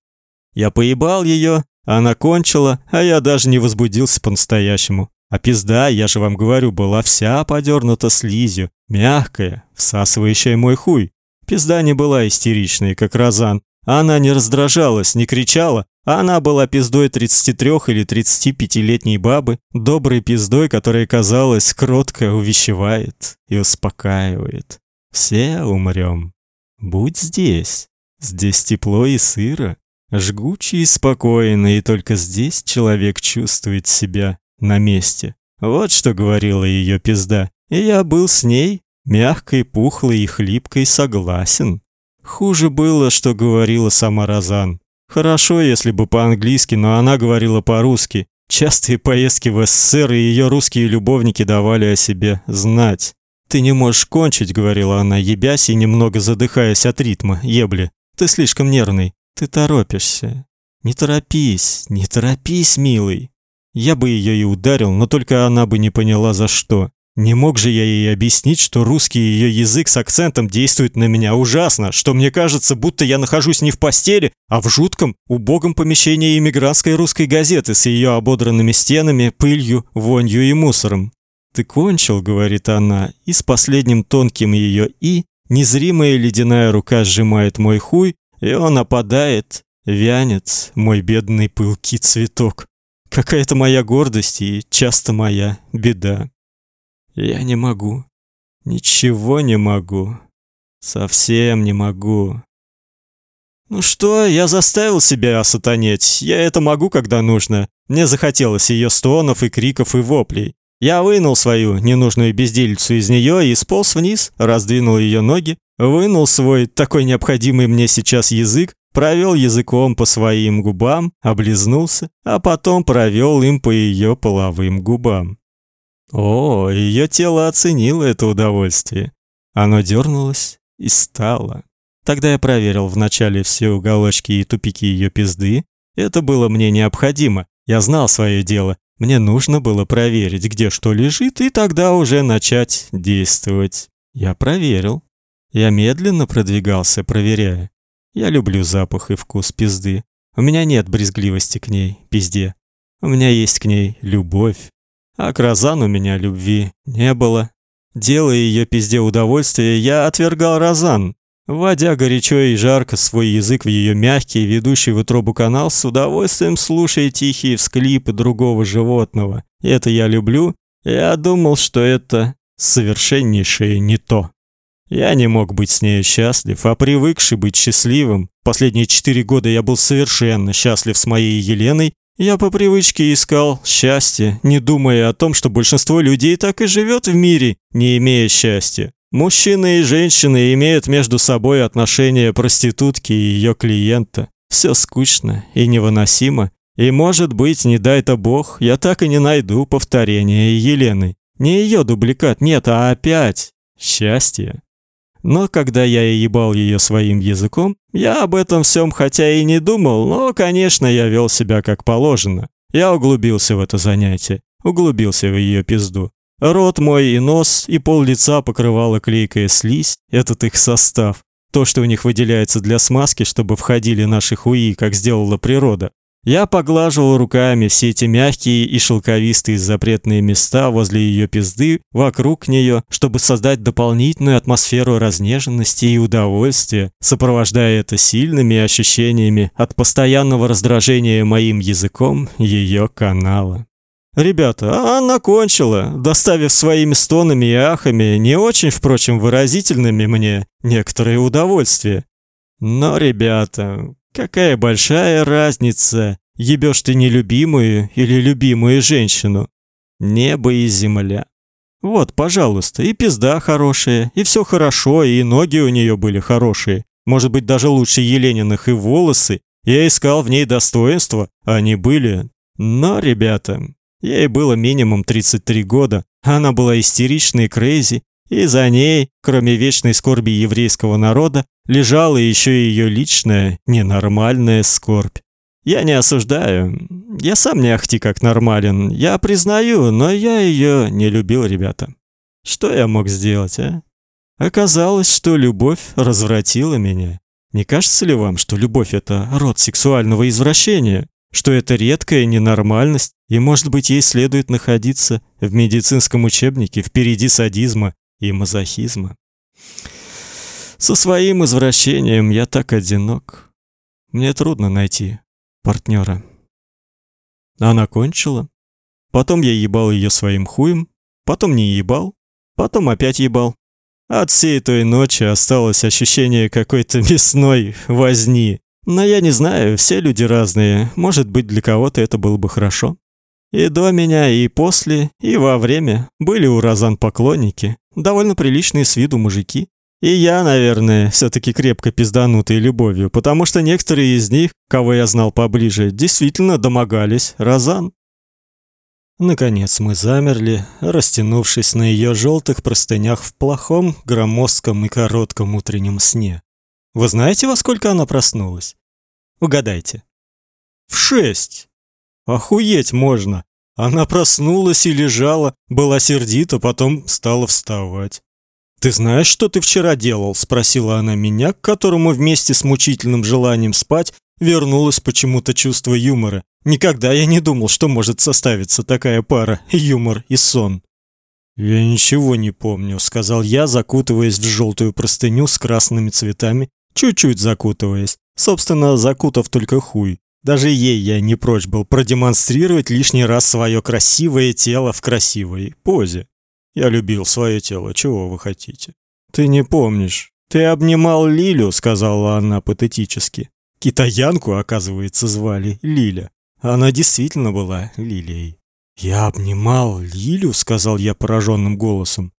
Я поебал ее, она кончила, а я даже не возбудился по-настоящему. А пизда, я же вам говорю, была вся подернута слизью, мягкая, всасывающая мой хуй. Пизда не была истеричной, как Розан. Она не раздражалась, не кричала. Она была пиздой 33 или 35-летней бабы, доброй пиздой, которая, казалось, кротко увещевает и успокаивает. Все умрем. Будь здесь. Здесь тепло и сыро, жгуче и спокойно, и только здесь человек чувствует себя на месте. Вот что говорила ее пизда. И я был с ней, мягкой, пухлой и хлипкой, согласен. Хуже было, что говорила сама Розан. Хорошо, если бы по-английски, но она говорила по-русски. Частые поездки в СССР и ее русские любовники давали о себе знать. «Ты не можешь кончить», — говорила она, ебясь и немного задыхаясь от ритма, ебли. «Ты слишком нервный. Ты торопишься. Не торопись, не торопись, милый». Я бы ее и ударил, но только она бы не поняла, за что. Не мог же я ей объяснить, что русский ее язык с акцентом действует на меня ужасно, что мне кажется, будто я нахожусь не в постели, а в жутком, убогом помещении иммигрантской русской газеты с ее ободранными стенами, пылью, вонью и мусором. «Ты кончил», — говорит она, и с последним тонким ее «и» незримая ледяная рука сжимает мой хуй, и он опадает, вянет, мой бедный пылкий цветок. Какая-то моя гордость и часто моя беда. Я не могу. Ничего не могу. Совсем не могу. Ну что, я заставил себя осатанеть. Я это могу, когда нужно. Мне захотелось ее стонов и криков и воплей. Я вынул свою ненужную безделицу из нее и сполз вниз, раздвинул ее ноги, вынул свой такой необходимый мне сейчас язык, провел языком по своим губам, облизнулся, а потом провел им по ее половым губам. О, ее тело оценило это удовольствие. Оно дернулось и стало. Тогда я проверил вначале все уголочки и тупики ее пизды. Это было мне необходимо. Я знал свое дело. Мне нужно было проверить, где что лежит, и тогда уже начать действовать. Я проверил. Я медленно продвигался, проверяя. Я люблю запах и вкус пизды. У меня нет брезгливости к ней, пизде. У меня есть к ней любовь. А к Розан у меня любви не было. Делая ее пизде удовольствие, я отвергал Розан. Вводя горячо и жарко свой язык в ее мягкий, ведущий в утробу канал, с удовольствием слушая тихие всклипы другого животного. Это я люблю. Я думал, что это совершеннейшее не то. Я не мог быть с ней счастлив, а привыкший быть счастливым. Последние четыре года я был совершенно счастлив с моей Еленой я по привычке искал счастье, не думая о том, что большинство людей так и живет в мире, не имея счастья. Мужчины и женщины имеют между собой отношения проститутки и ее клиента. Все скучно и невыносимо. И, может быть, не дай-то бог, я так и не найду повторения Елены. Не ее дубликат, нет, а опять счастье. Но когда я ебал ее своим языком, я об этом всем хотя и не думал, но, конечно, я вел себя как положено. Я углубился в это занятие, углубился в ее пизду. Рот мой и нос, и пол лица покрывала клейкая слизь, этот их состав. То, что у них выделяется для смазки, чтобы входили наши хуи, как сделала природа. Я поглаживал руками все эти мягкие и шелковистые запретные места возле ее пизды, вокруг нее, чтобы создать дополнительную атмосферу разнеженности и удовольствия, сопровождая это сильными ощущениями от постоянного раздражения моим языком ее канала. Ребята, а она кончила, доставив своими стонами и ахами, не очень, впрочем, выразительными мне, некоторое удовольствие. Но, ребята, Какая большая разница, ебешь ты нелюбимую или любимую женщину. Небо и земля. Вот, пожалуйста, и пизда хорошая, и все хорошо, и ноги у нее были хорошие. Может быть, даже лучше Елениных и волосы. Я искал в ней достоинства, они были. Но, ребята, ей было минимум 33 года. Она была истеричной и крейзи, и за ней, кроме вечной скорби еврейского народа, лежала еще и ее личная, ненормальная скорбь. Я не осуждаю. Я сам не ахти как нормален. Я признаю, но я ее не любил, ребята. Что я мог сделать, а? Оказалось, что любовь развратила меня. Не кажется ли вам, что любовь это род сексуального извращения? Что это редкая ненормальность, и, может быть, ей следует находиться в медицинском учебнике впереди садизма и мазохизма. Со своим извращением я так одинок. Мне трудно найти партнера. Она кончила. Потом я ебал ее своим хуем, потом не ебал, потом опять ебал. От всей той ночи осталось ощущение какой-то мясной возни. Но я не знаю, все люди разные. Может быть, для кого-то это было бы хорошо. И до меня, и после, и во время были у Розан поклонники, довольно приличные с виду мужики. И я, наверное, все таки крепко пизданутый любовью, потому что некоторые из них, кого я знал поближе, действительно домогались Розан. Наконец мы замерли, растянувшись на ее желтых простынях в плохом, громоздком и коротком утреннем сне. Вы знаете, во сколько она проснулась? Угадайте. В шесть. Охуеть можно. Она проснулась и лежала, была сердита, потом стала вставать. Ты знаешь, что ты вчера делал, спросила она меня, к которому вместе с мучительным желанием спать вернулось почему-то чувство юмора. Никогда я не думал, что может составиться такая пара юмор и сон. Я ничего не помню, сказал я, закутываясь в желтую простыню с красными цветами, чуть-чуть закутываясь. Собственно, закутав только хуй. Даже ей я не прочь был продемонстрировать лишний раз свое красивое тело в красивой позе. Я любил свое тело, чего вы хотите? Ты не помнишь. Ты обнимал Лилю, сказала она патетически. Китаянку, оказывается, звали Лиля. Она действительно была Лилией. Я обнимал Лилю, сказал я пораженным голосом.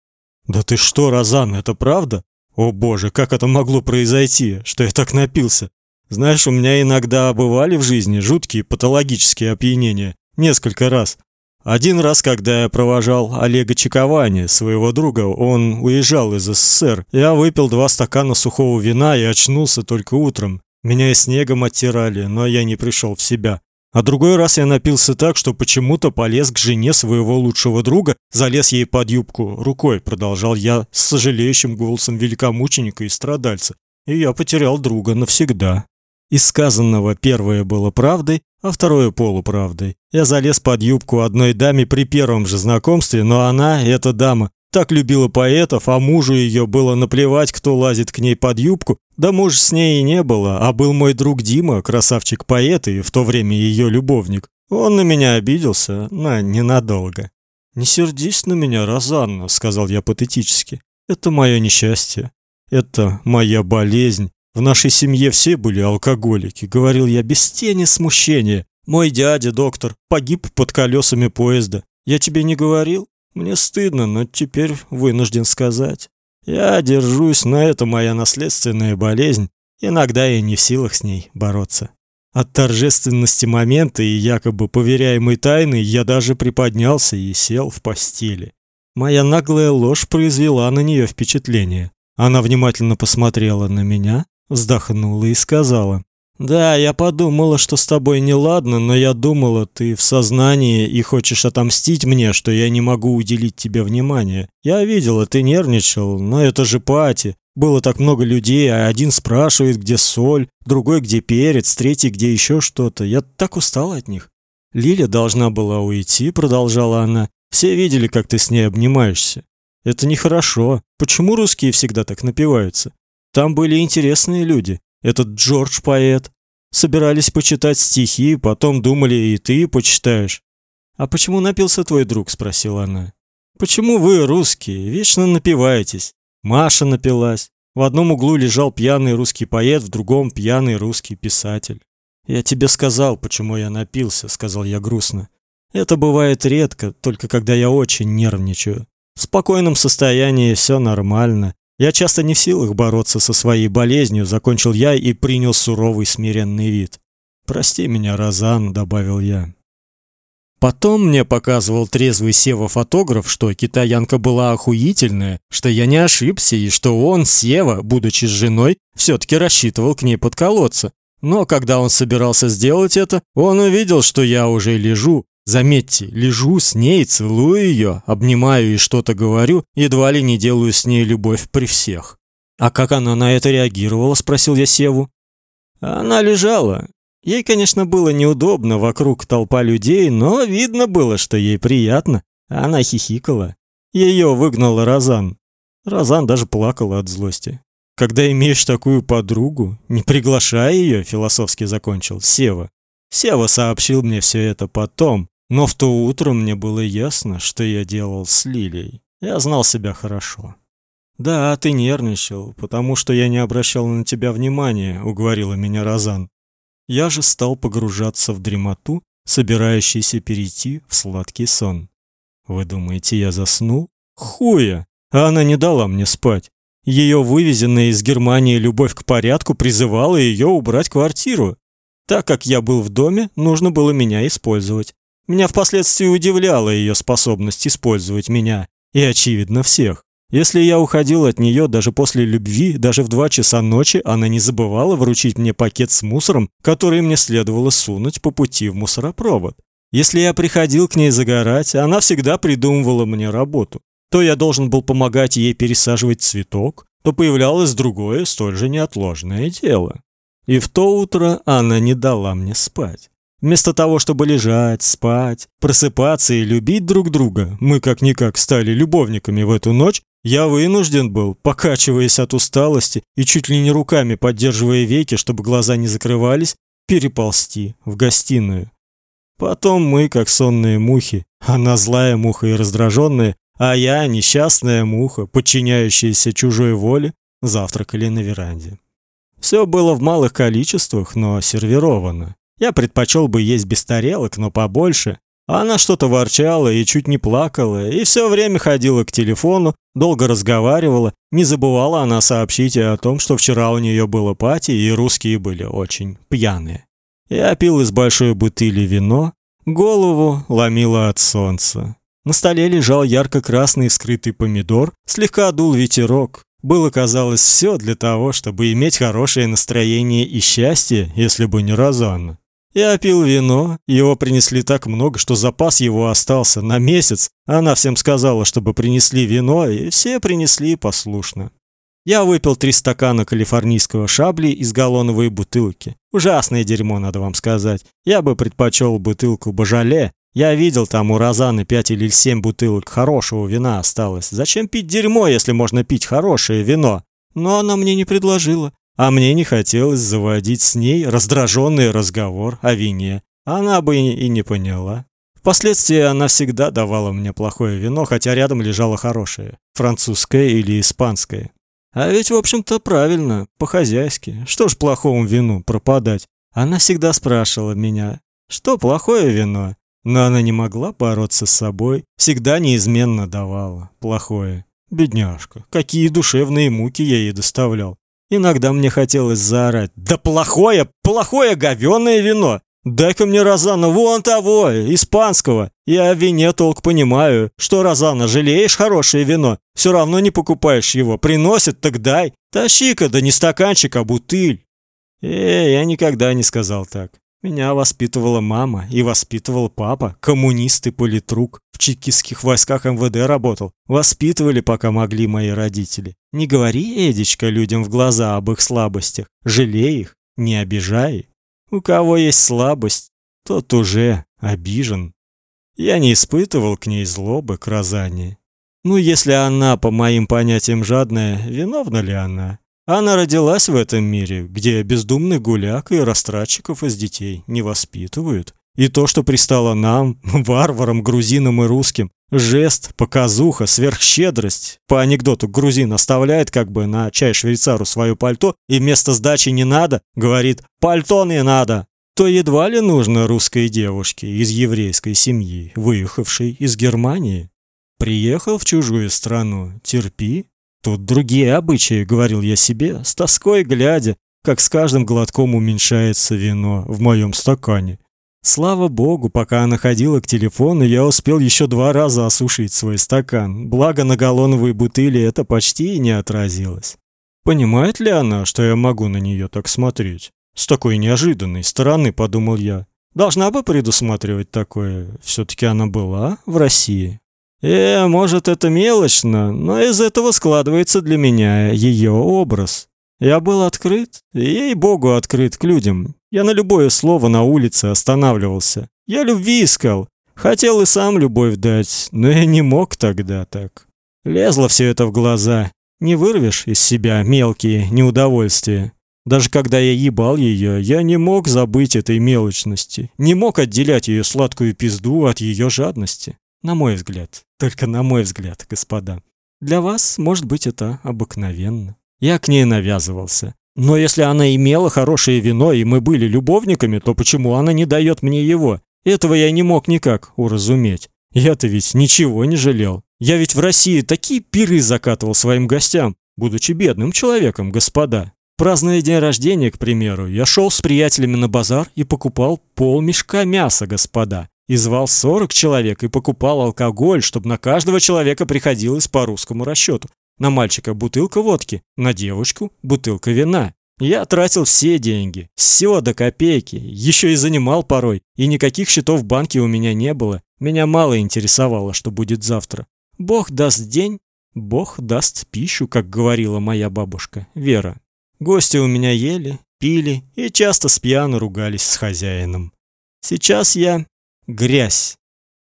Да ты что, Розан, это правда? О боже, как это могло произойти, что я так напился? Знаешь, у меня иногда бывали в жизни жуткие патологические опьянения, несколько раз. Один раз, когда я провожал Олега Чековани, своего друга, он уезжал из СССР. Я выпил два стакана сухого вина и очнулся только утром. Меня и снегом оттирали, но я не пришел в себя. А другой раз я напился так, что почему-то полез к жене своего лучшего друга, залез ей под юбку рукой, продолжал я с сожалеющим голосом великомученика и страдальца. И я потерял друга навсегда. Из сказанного первое было правдой, а второе полуправдой. Я залез под юбку одной даме при первом же знакомстве, но она, эта дама, так любила поэтов, а мужу ее было наплевать, кто лазит к ней под юбку. Да муж с ней и не было, а был мой друг Дима, красавчик-поэт и в то время ее любовник. Он на меня обиделся, но ненадолго. «Не сердись на меня, Розанна», — сказал я патетически. «Это мое несчастье. Это моя болезнь. В нашей семье все были алкоголики, говорил я без тени смущения. Мой дядя, доктор, погиб под колесами поезда. Я тебе не говорил? Мне стыдно, но теперь вынужден сказать. Я держусь, но это моя наследственная болезнь. Иногда я не в силах с ней бороться. От торжественности момента и якобы поверяемой тайны я даже приподнялся и сел в постели. Моя наглая ложь произвела на нее впечатление. Она внимательно посмотрела на меня, вздохнула и сказала: "Да, я подумала, что с тобой неладно, но я думала, ты в сознании и хочешь отомстить мне, что я не могу уделить тебе внимания. Я видела, ты нервничал, но это же пати. Было так много людей, а один спрашивает, где соль, другой, где перец, третий, где еще что-то. Я так устала от них. Лиля должна была уйти, продолжала она. Все видели, как ты с ней обнимаешься. Это нехорошо. Почему русские всегда так напиваются? Там были интересные люди. Этот Джордж поэт. Собирались почитать стихи, потом думали, и ты почитаешь. А почему напился твой друг, спросила она. Почему вы, русские, вечно напиваетесь? Маша напилась. В одном углу лежал пьяный русский поэт, в другом пьяный русский писатель. Я тебе сказал, почему я напился, сказал я грустно. Это бывает редко, только когда я очень нервничаю. В спокойном состоянии все нормально. Я часто не в силах бороться со своей болезнью, закончил я и принял суровый смиренный вид. Прости меня, Розан, добавил я. Потом мне показывал трезвый Сева-фотограф, что китаянка была охуительная, что я не ошибся и что он, Сева, будучи с женой, все таки рассчитывал к ней подколоться. Но когда он собирался сделать это, он увидел, что я уже лежу. Заметьте, лежу с ней, целую ее, обнимаю и что-то говорю, едва ли не делаю с ней любовь при всех. А как она на это реагировала, спросил я Севу. Она лежала, Ей, конечно, было неудобно, вокруг толпа людей, но видно было, что ей приятно. Она хихикала. Ее выгнал Розан. Розан даже плакала от злости. Когда имеешь такую подругу, не приглашай ее, философски закончил Сева. Сева сообщил мне все это потом, но в то утро мне было ясно, что я делал с Лилией. Я знал себя хорошо. Да, ты нервничал, потому что я не обращал на тебя внимания, уговорила меня Розан. Я же стал погружаться в дремоту, собирающийся перейти в сладкий сон. Вы думаете, я заснул? Хуя! А она не дала мне спать. Ее вывезенная из Германии любовь к порядку призывала ее убрать квартиру. Так как я был в доме, нужно было меня использовать. Меня впоследствии удивляла ее способность использовать меня, и очевидно всех. Если я уходил от нее даже после любви, даже в два часа ночи, она не забывала вручить мне пакет с мусором, который мне следовало сунуть по пути в мусоропровод. Если я приходил к ней загорать, она всегда придумывала мне работу. То я должен был помогать ей пересаживать цветок, то появлялось другое, столь же неотложное дело. И в то утро она не дала мне спать. Вместо того, чтобы лежать, спать, просыпаться и любить друг друга, мы как-никак стали любовниками в эту ночь, я вынужден был, покачиваясь от усталости и чуть ли не руками поддерживая веки, чтобы глаза не закрывались, переползти в гостиную. Потом мы, как сонные мухи, она злая муха и раздраженная, а я несчастная муха, подчиняющаяся чужой воле, завтракали на веранде. Все было в малых количествах, но сервировано. Я предпочел бы есть без тарелок, но побольше, она что-то ворчала и чуть не плакала, и все время ходила к телефону, долго разговаривала. Не забывала она сообщить о том, что вчера у нее было пати, и русские были очень пьяные. Я пил из большой бутыли вино, голову ломило от солнца. На столе лежал ярко-красный вскрытый помидор, слегка дул ветерок. Было, казалось, все для того, чтобы иметь хорошее настроение и счастье, если бы не Розанна. Я пил вино, его принесли так много, что запас его остался на месяц. Она всем сказала, чтобы принесли вино, и все принесли послушно. Я выпил три стакана калифорнийского шабли из галлоновой бутылки. Ужасное дерьмо, надо вам сказать. Я бы предпочел бутылку Божале. Я видел там у Розаны пять или семь бутылок хорошего вина осталось. Зачем пить дерьмо, если можно пить хорошее вино? Но она мне не предложила. А мне не хотелось заводить с ней раздраженный разговор о вине. Она бы и не поняла. Впоследствии она всегда давала мне плохое вино, хотя рядом лежало хорошее, французское или испанское. А ведь, в общем-то, правильно, по-хозяйски. Что ж плохому вину пропадать? Она всегда спрашивала меня, что плохое вино? Но она не могла бороться с собой, всегда неизменно давала плохое. Бедняжка, какие душевные муки я ей доставлял. Иногда мне хотелось заорать: "Да плохое, плохое говёное вино! Дай-ка мне Розана вон того, испанского. Я о вине толк понимаю. Что, Розана, жалеешь хорошее вино? Все равно не покупаешь его. Приносят, так дай. Тащи-ка, да не стаканчик, а бутыль". Э, я никогда не сказал так. Меня воспитывала мама и воспитывал папа, коммунист и политрук. В чекистских войсках МВД работал. Воспитывали, пока могли мои родители. Не говори, Эдичка, людям в глаза об их слабостях. Жалей их, не обижай. У кого есть слабость, тот уже обижен. Я не испытывал к ней злобы, к Розанне. Ну, если она, по моим понятиям, жадная, виновна ли она? Она родилась в этом мире, где бездумный гуляк и растратчиков из детей не воспитывают. И то, что пристало нам, варварам, грузинам и русским, жест, показуха, сверхщедрость. По анекдоту грузин оставляет как бы на чай швейцару свое пальто и вместо сдачи не надо, говорит «пальто не надо». То едва ли нужно русской девушке из еврейской семьи, выехавшей из Германии. Приехал в чужую страну, терпи, Тут другие обычаи, говорил я себе, с тоской глядя, как с каждым глотком уменьшается вино в моем стакане. Слава богу, пока она ходила к телефону, я успел еще два раза осушить свой стакан. Благо на галлоновой бутыли это почти и не отразилось. Понимает ли она, что я могу на нее так смотреть? С такой неожиданной стороны, подумал я. Должна бы предусматривать такое. все таки она была в России. Э, может, это мелочно, но из этого складывается для меня ее образ. Я был открыт, ей-богу, открыт к людям. Я на любое слово на улице останавливался. Я любви искал. Хотел и сам любовь дать, но я не мог тогда так. Лезло все это в глаза. Не вырвешь из себя мелкие неудовольствия. Даже когда я ебал ее, я не мог забыть этой мелочности. Не мог отделять ее сладкую пизду от ее жадности. На мой взгляд. Только на мой взгляд, господа. Для вас, может быть, это обыкновенно. Я к ней навязывался. Но если она имела хорошее вино, и мы были любовниками, то почему она не дает мне его? Этого я не мог никак уразуметь. Я-то ведь ничего не жалел. Я ведь в России такие пиры закатывал своим гостям, будучи бедным человеком, господа. Празднуя день рождения, к примеру, я шел с приятелями на базар и покупал полмешка мяса, господа и звал 40 человек и покупал алкоголь, чтобы на каждого человека приходилось по русскому расчету. На мальчика бутылка водки, на девочку бутылка вина. Я тратил все деньги, все до копейки, еще и занимал порой, и никаких счетов в банке у меня не было. Меня мало интересовало, что будет завтра. Бог даст день, Бог даст пищу, как говорила моя бабушка Вера. Гости у меня ели, пили и часто с ругались с хозяином. Сейчас я грязь,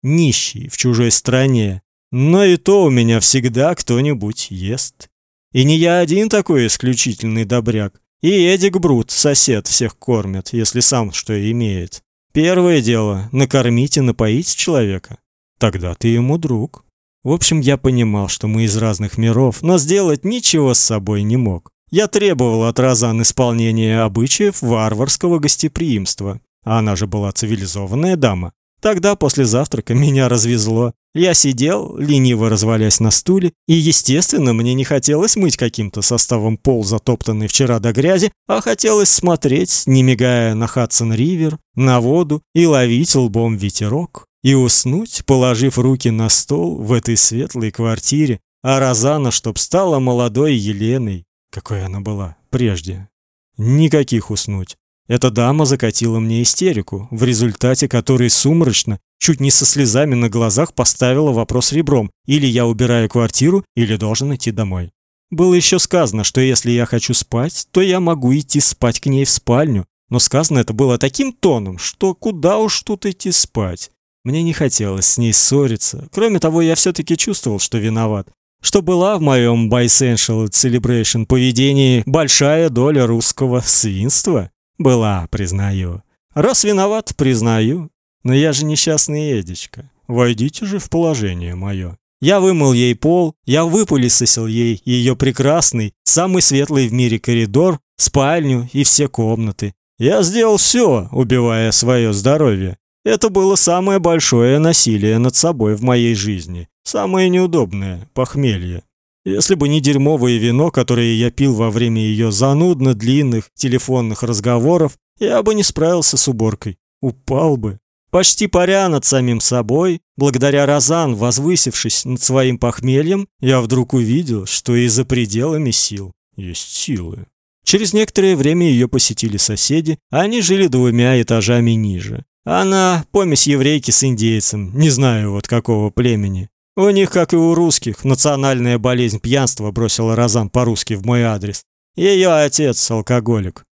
нищий в чужой стране, но и то у меня всегда кто-нибудь ест. И не я один такой исключительный добряк. И Эдик Брут, сосед, всех кормит, если сам что имеет. Первое дело накормить и напоить человека. Тогда ты ему друг. В общем, я понимал, что мы из разных миров, но сделать ничего с собой не мог. Я требовал от Розан исполнения обычаев варварского гостеприимства. А она же была цивилизованная дама. Тогда после завтрака меня развезло. Я сидел, лениво развалясь на стуле, и, естественно, мне не хотелось мыть каким-то составом пол, затоптанный вчера до грязи, а хотелось смотреть, не мигая на Хадсон-ривер, на воду и ловить лбом ветерок, и уснуть, положив руки на стол в этой светлой квартире, а Розана, чтоб стала молодой Еленой, какой она была прежде. Никаких уснуть. Эта дама закатила мне истерику, в результате которой сумрачно, чуть не со слезами на глазах поставила вопрос ребром: или я убираю квартиру, или должен идти домой. Было еще сказано, что если я хочу спать, то я могу идти спать к ней в спальню, но сказано это было таким тоном, что куда уж тут идти спать. Мне не хотелось с ней ссориться. Кроме того, я все таки чувствовал, что виноват, что была в моем bisexual celebration поведении большая доля русского свинства. Была, признаю. Раз виноват, признаю. Но я же несчастный Эдичка. Войдите же в положение мое. Я вымыл ей пол, я выпылесосил ей ее прекрасный, самый светлый в мире коридор, спальню и все комнаты. Я сделал все, убивая свое здоровье. Это было самое большое насилие над собой в моей жизни, самое неудобное похмелье. Если бы не дерьмовое вино, которое я пил во время ее занудно длинных телефонных разговоров, я бы не справился с уборкой. Упал бы. Почти паря над самим собой, благодаря Розан, возвысившись над своим похмельем, я вдруг увидел, что и за пределами сил есть силы. Через некоторое время ее посетили соседи, они жили двумя этажами ниже. Она помесь еврейки с индейцем, не знаю вот какого племени. У них, как и у русских, национальная болезнь пьянства бросила Розан по-русски в мой адрес. Ее отец алкоголик.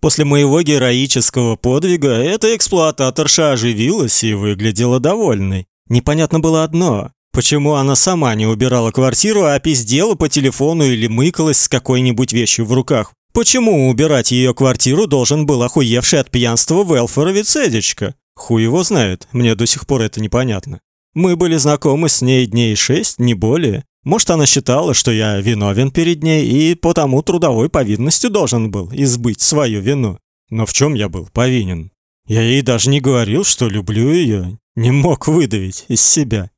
После моего героического подвига эта эксплуататорша оживилась и выглядела довольной. Непонятно было одно: почему она сама не убирала квартиру, а пиздела по телефону или мыкалась с какой-нибудь вещью в руках. Почему убирать ее квартиру должен был охуевший от пьянства Велфоровец Эдичка? Хуй его знает, мне до сих пор это непонятно. Мы были знакомы с ней дней шесть, не более. Может, она считала, что я виновен перед ней и потому трудовой повинностью должен был избыть свою вину. Но в чем я был повинен? Я ей даже не говорил, что люблю ее, не мог выдавить из себя.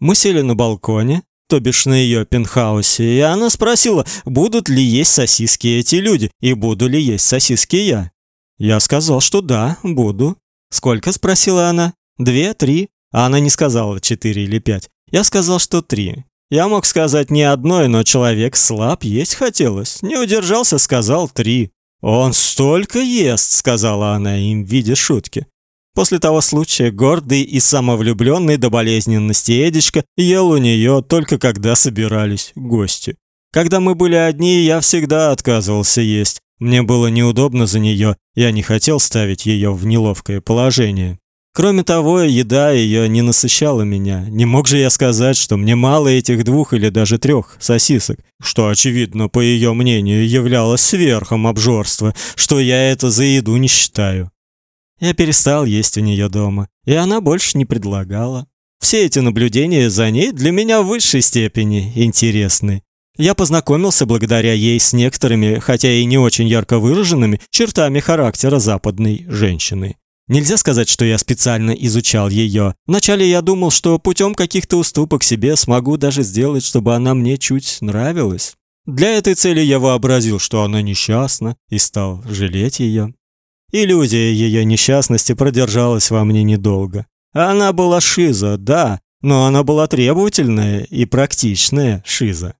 Мы сели на балконе, то бишь на ее пентхаусе, и она спросила, будут ли есть сосиски эти люди и буду ли есть сосиски я. Я сказал, что да, буду. Сколько спросила она? Две, три? А она не сказала четыре или пять. Я сказал, что три. Я мог сказать не одной, но человек слаб, есть хотелось. Не удержался, сказал три. Он столько ест, сказала она им в виде шутки. После того случая гордый и самовлюбленный до болезненности Эдичка ел у нее только когда собирались гости. Когда мы были одни, я всегда отказывался есть. Мне было неудобно за нее, я не хотел ставить ее в неловкое положение. Кроме того, еда ее не насыщала меня. Не мог же я сказать, что мне мало этих двух или даже трех сосисок, что очевидно, по ее мнению, являлось сверхом обжорства, что я это за еду не считаю. Я перестал есть у нее дома, и она больше не предлагала. Все эти наблюдения за ней для меня в высшей степени интересны. Я познакомился благодаря ей с некоторыми, хотя и не очень ярко выраженными, чертами характера западной женщины. Нельзя сказать, что я специально изучал ее. Вначале я думал, что путем каких-то уступок себе смогу даже сделать, чтобы она мне чуть нравилась. Для этой цели я вообразил, что она несчастна, и стал жалеть ее. Иллюзия ее несчастности продержалась во мне недолго. Она была шиза, да, но она была требовательная и практичная шиза.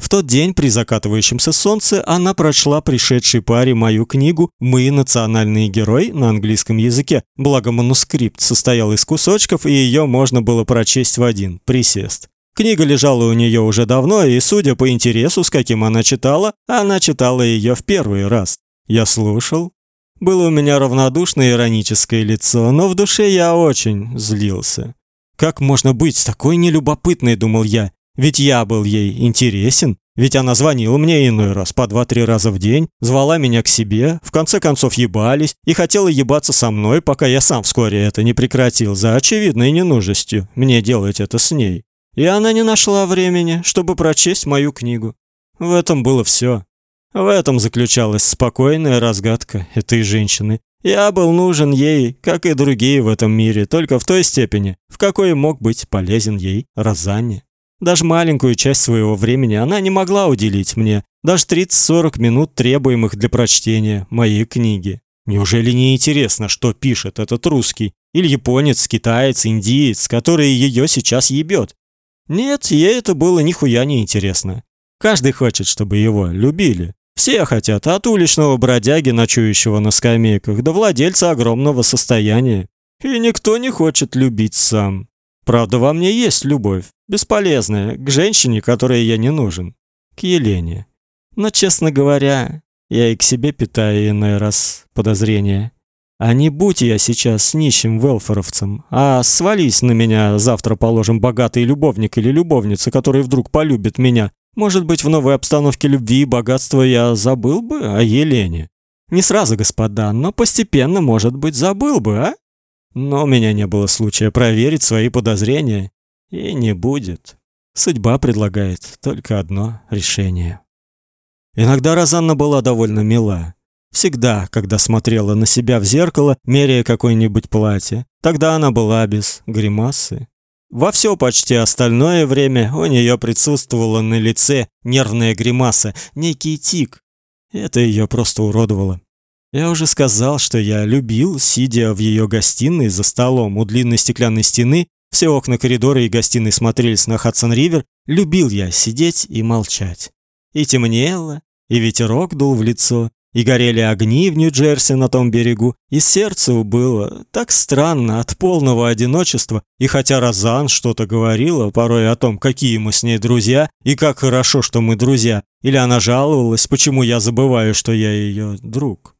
В тот день при закатывающемся солнце она прочла пришедшей паре мою книгу «Мы национальные герои» на английском языке. Благо манускрипт состоял из кусочков, и ее можно было прочесть в один присест. Книга лежала у нее уже давно, и, судя по интересу, с каким она читала, она читала ее в первый раз. Я слушал. Было у меня равнодушное ироническое лицо, но в душе я очень злился. Как можно быть такой нелюбопытной, думал я, ведь я был ей интересен, ведь она звонила мне иной раз по два-три раза в день, звала меня к себе, в конце концов ебались и хотела ебаться со мной, пока я сам вскоре это не прекратил за очевидной ненужностью мне делать это с ней. И она не нашла времени, чтобы прочесть мою книгу. В этом было все. В этом заключалась спокойная разгадка этой женщины. Я был нужен ей, как и другие в этом мире, только в той степени, в какой мог быть полезен ей Розанне. Даже маленькую часть своего времени она не могла уделить мне, даже 30-40 минут, требуемых для прочтения моей книги. Неужели не интересно, что пишет этот русский или японец, китаец, индиец, который ее сейчас ебет? Нет, ей это было нихуя не интересно. Каждый хочет, чтобы его любили. Все хотят, от уличного бродяги, ночующего на скамейках, до владельца огромного состояния. И никто не хочет любить сам. Правда, во мне есть любовь, бесполезная, к женщине, которой я не нужен, к Елене. Но, честно говоря, я и к себе питаю иной раз подозрения. А не будь я сейчас нищим велфоровцем, а свались на меня завтра, положим, богатый любовник или любовница, который вдруг полюбит меня, может быть, в новой обстановке любви и богатства я забыл бы о Елене. Не сразу, господа, но постепенно, может быть, забыл бы, а? Но у меня не было случая проверить свои подозрения, и не будет. Судьба предлагает только одно решение. Иногда Розанна была довольно мила. Всегда, когда смотрела на себя в зеркало, меряя какое-нибудь платье, тогда она была без гримасы. Во все почти остальное время у нее присутствовала на лице нервная гримаса, некий тик. Это ее просто уродовало. Я уже сказал, что я любил, сидя в ее гостиной за столом у длинной стеклянной стены, все окна коридора и гостиной смотрелись на Хадсон-ривер, любил я сидеть и молчать. И темнело, и ветерок дул в лицо, и горели огни в Нью-Джерси на том берегу, и сердцу было так странно от полного одиночества, и хотя Розан что-то говорила порой о том, какие мы с ней друзья, и как хорошо, что мы друзья, или она жаловалась, почему я забываю, что я ее друг.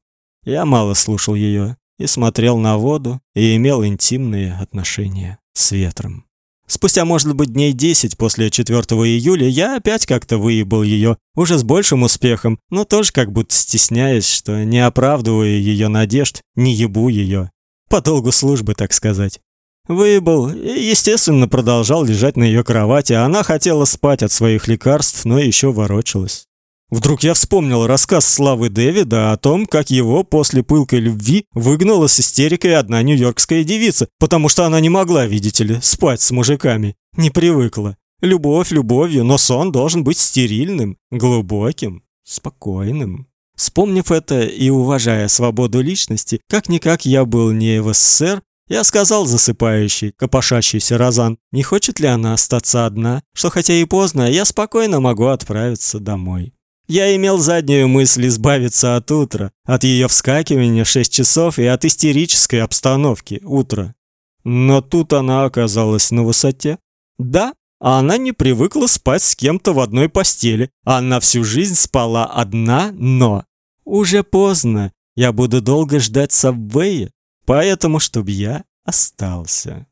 Я мало слушал ее и смотрел на воду и имел интимные отношения с ветром. Спустя, может быть, дней 10 после 4 июля я опять как-то выебал ее, уже с большим успехом, но тоже как будто стесняясь, что не оправдывая ее надежд, не ебу ее. По долгу службы, так сказать. Выебал естественно, продолжал лежать на ее кровати, а она хотела спать от своих лекарств, но еще ворочалась. Вдруг я вспомнил рассказ Славы Дэвида о том, как его после пылкой любви выгнала с истерикой одна нью-йоркская девица, потому что она не могла, видите ли, спать с мужиками. Не привыкла. Любовь любовью, но сон должен быть стерильным, глубоким, спокойным. Вспомнив это и уважая свободу личности, как-никак я был не в СССР, я сказал засыпающий, копошащийся Розан, не хочет ли она остаться одна, что хотя и поздно, я спокойно могу отправиться домой. Я имел заднюю мысль избавиться от утра, от ее вскакивания в 6 часов и от истерической обстановки утра. Но тут она оказалась на высоте. Да, она не привыкла спать с кем-то в одной постели. Она всю жизнь спала одна, но уже поздно. Я буду долго ждать сабвея, поэтому чтобы я остался.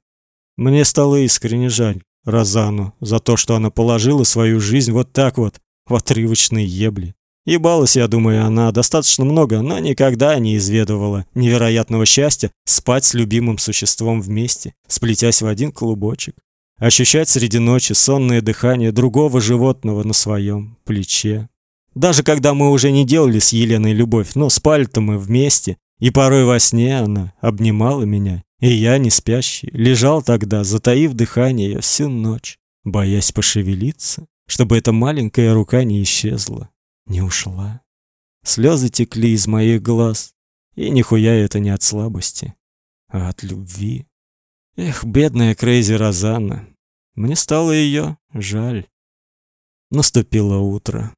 Мне стало искренне жаль Розану за то, что она положила свою жизнь вот так вот в отрывочные ебли. Ебалась, я думаю, она достаточно много, но никогда не изведывала невероятного счастья спать с любимым существом вместе, сплетясь в один клубочек. Ощущать среди ночи сонное дыхание другого животного на своем плече. Даже когда мы уже не делали с Еленой любовь, но спали-то мы вместе, и порой во сне она обнимала меня, и я, не спящий, лежал тогда, затаив дыхание всю ночь, боясь пошевелиться чтобы эта маленькая рука не исчезла, не ушла. Слезы текли из моих глаз, и нихуя это не от слабости, а от любви. Эх, бедная Крейзи Розанна, мне стало ее жаль. Наступило утро.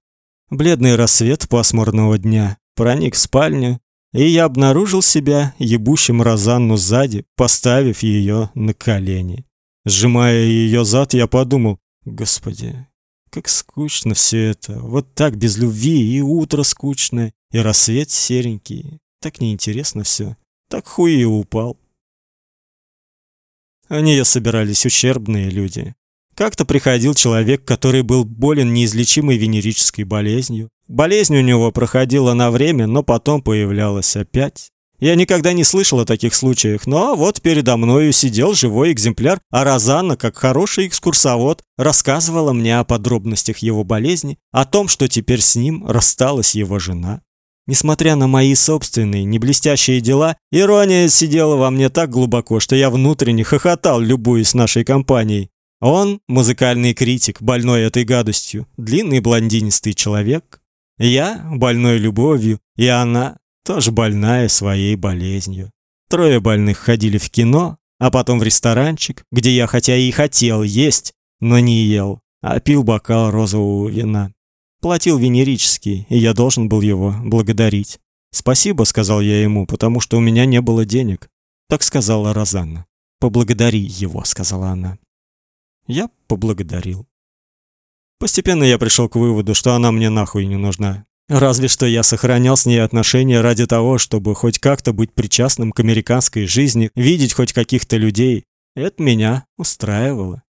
Бледный рассвет пасмурного дня проник в спальню, и я обнаружил себя ебущим Розанну сзади, поставив ее на колени. Сжимая ее зад, я подумал: "Господи, как скучно все это. Вот так без любви и утро скучное, и рассвет серенький. Так неинтересно все. Так хуй и упал. Они я собирались ущербные люди. Как-то приходил человек, который был болен неизлечимой венерической болезнью. Болезнь у него проходила на время, но потом появлялась опять. Я никогда не слышал о таких случаях, но вот передо мною сидел живой экземпляр, а Розанна, как хороший экскурсовод, рассказывала мне о подробностях его болезни, о том, что теперь с ним рассталась его жена. Несмотря на мои собственные неблестящие дела, ирония сидела во мне так глубоко, что я внутренне хохотал, любуясь нашей компанией. Он музыкальный критик, больной этой гадостью, длинный блондинистый человек. Я больной любовью, и она тоже больная своей болезнью. Трое больных ходили в кино, а потом в ресторанчик, где я хотя и хотел есть, но не ел, а пил бокал розового вина. Платил венерический, и я должен был его благодарить. «Спасибо», — сказал я ему, потому что у меня не было денег. Так сказала Розанна. «Поблагодари его», — сказала она. Я поблагодарил. Постепенно я пришел к выводу, что она мне нахуй не нужна. Разве что я сохранял с ней отношения ради того, чтобы хоть как-то быть причастным к американской жизни, видеть хоть каких-то людей. Это меня устраивало.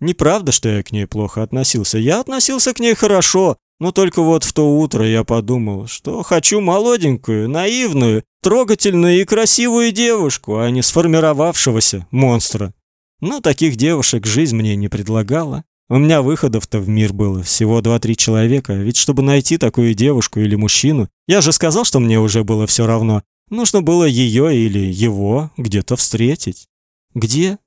Неправда, что я к ней плохо относился. Я относился к ней хорошо, но только вот в то утро я подумал, что хочу молоденькую, наивную, трогательную и красивую девушку, а не сформировавшегося монстра. Но таких девушек жизнь мне не предлагала. У меня выходов-то в мир было всего два-три человека, ведь чтобы найти такую девушку или мужчину, я же сказал, что мне уже было все равно. Нужно было ее или его где-то встретить. Где?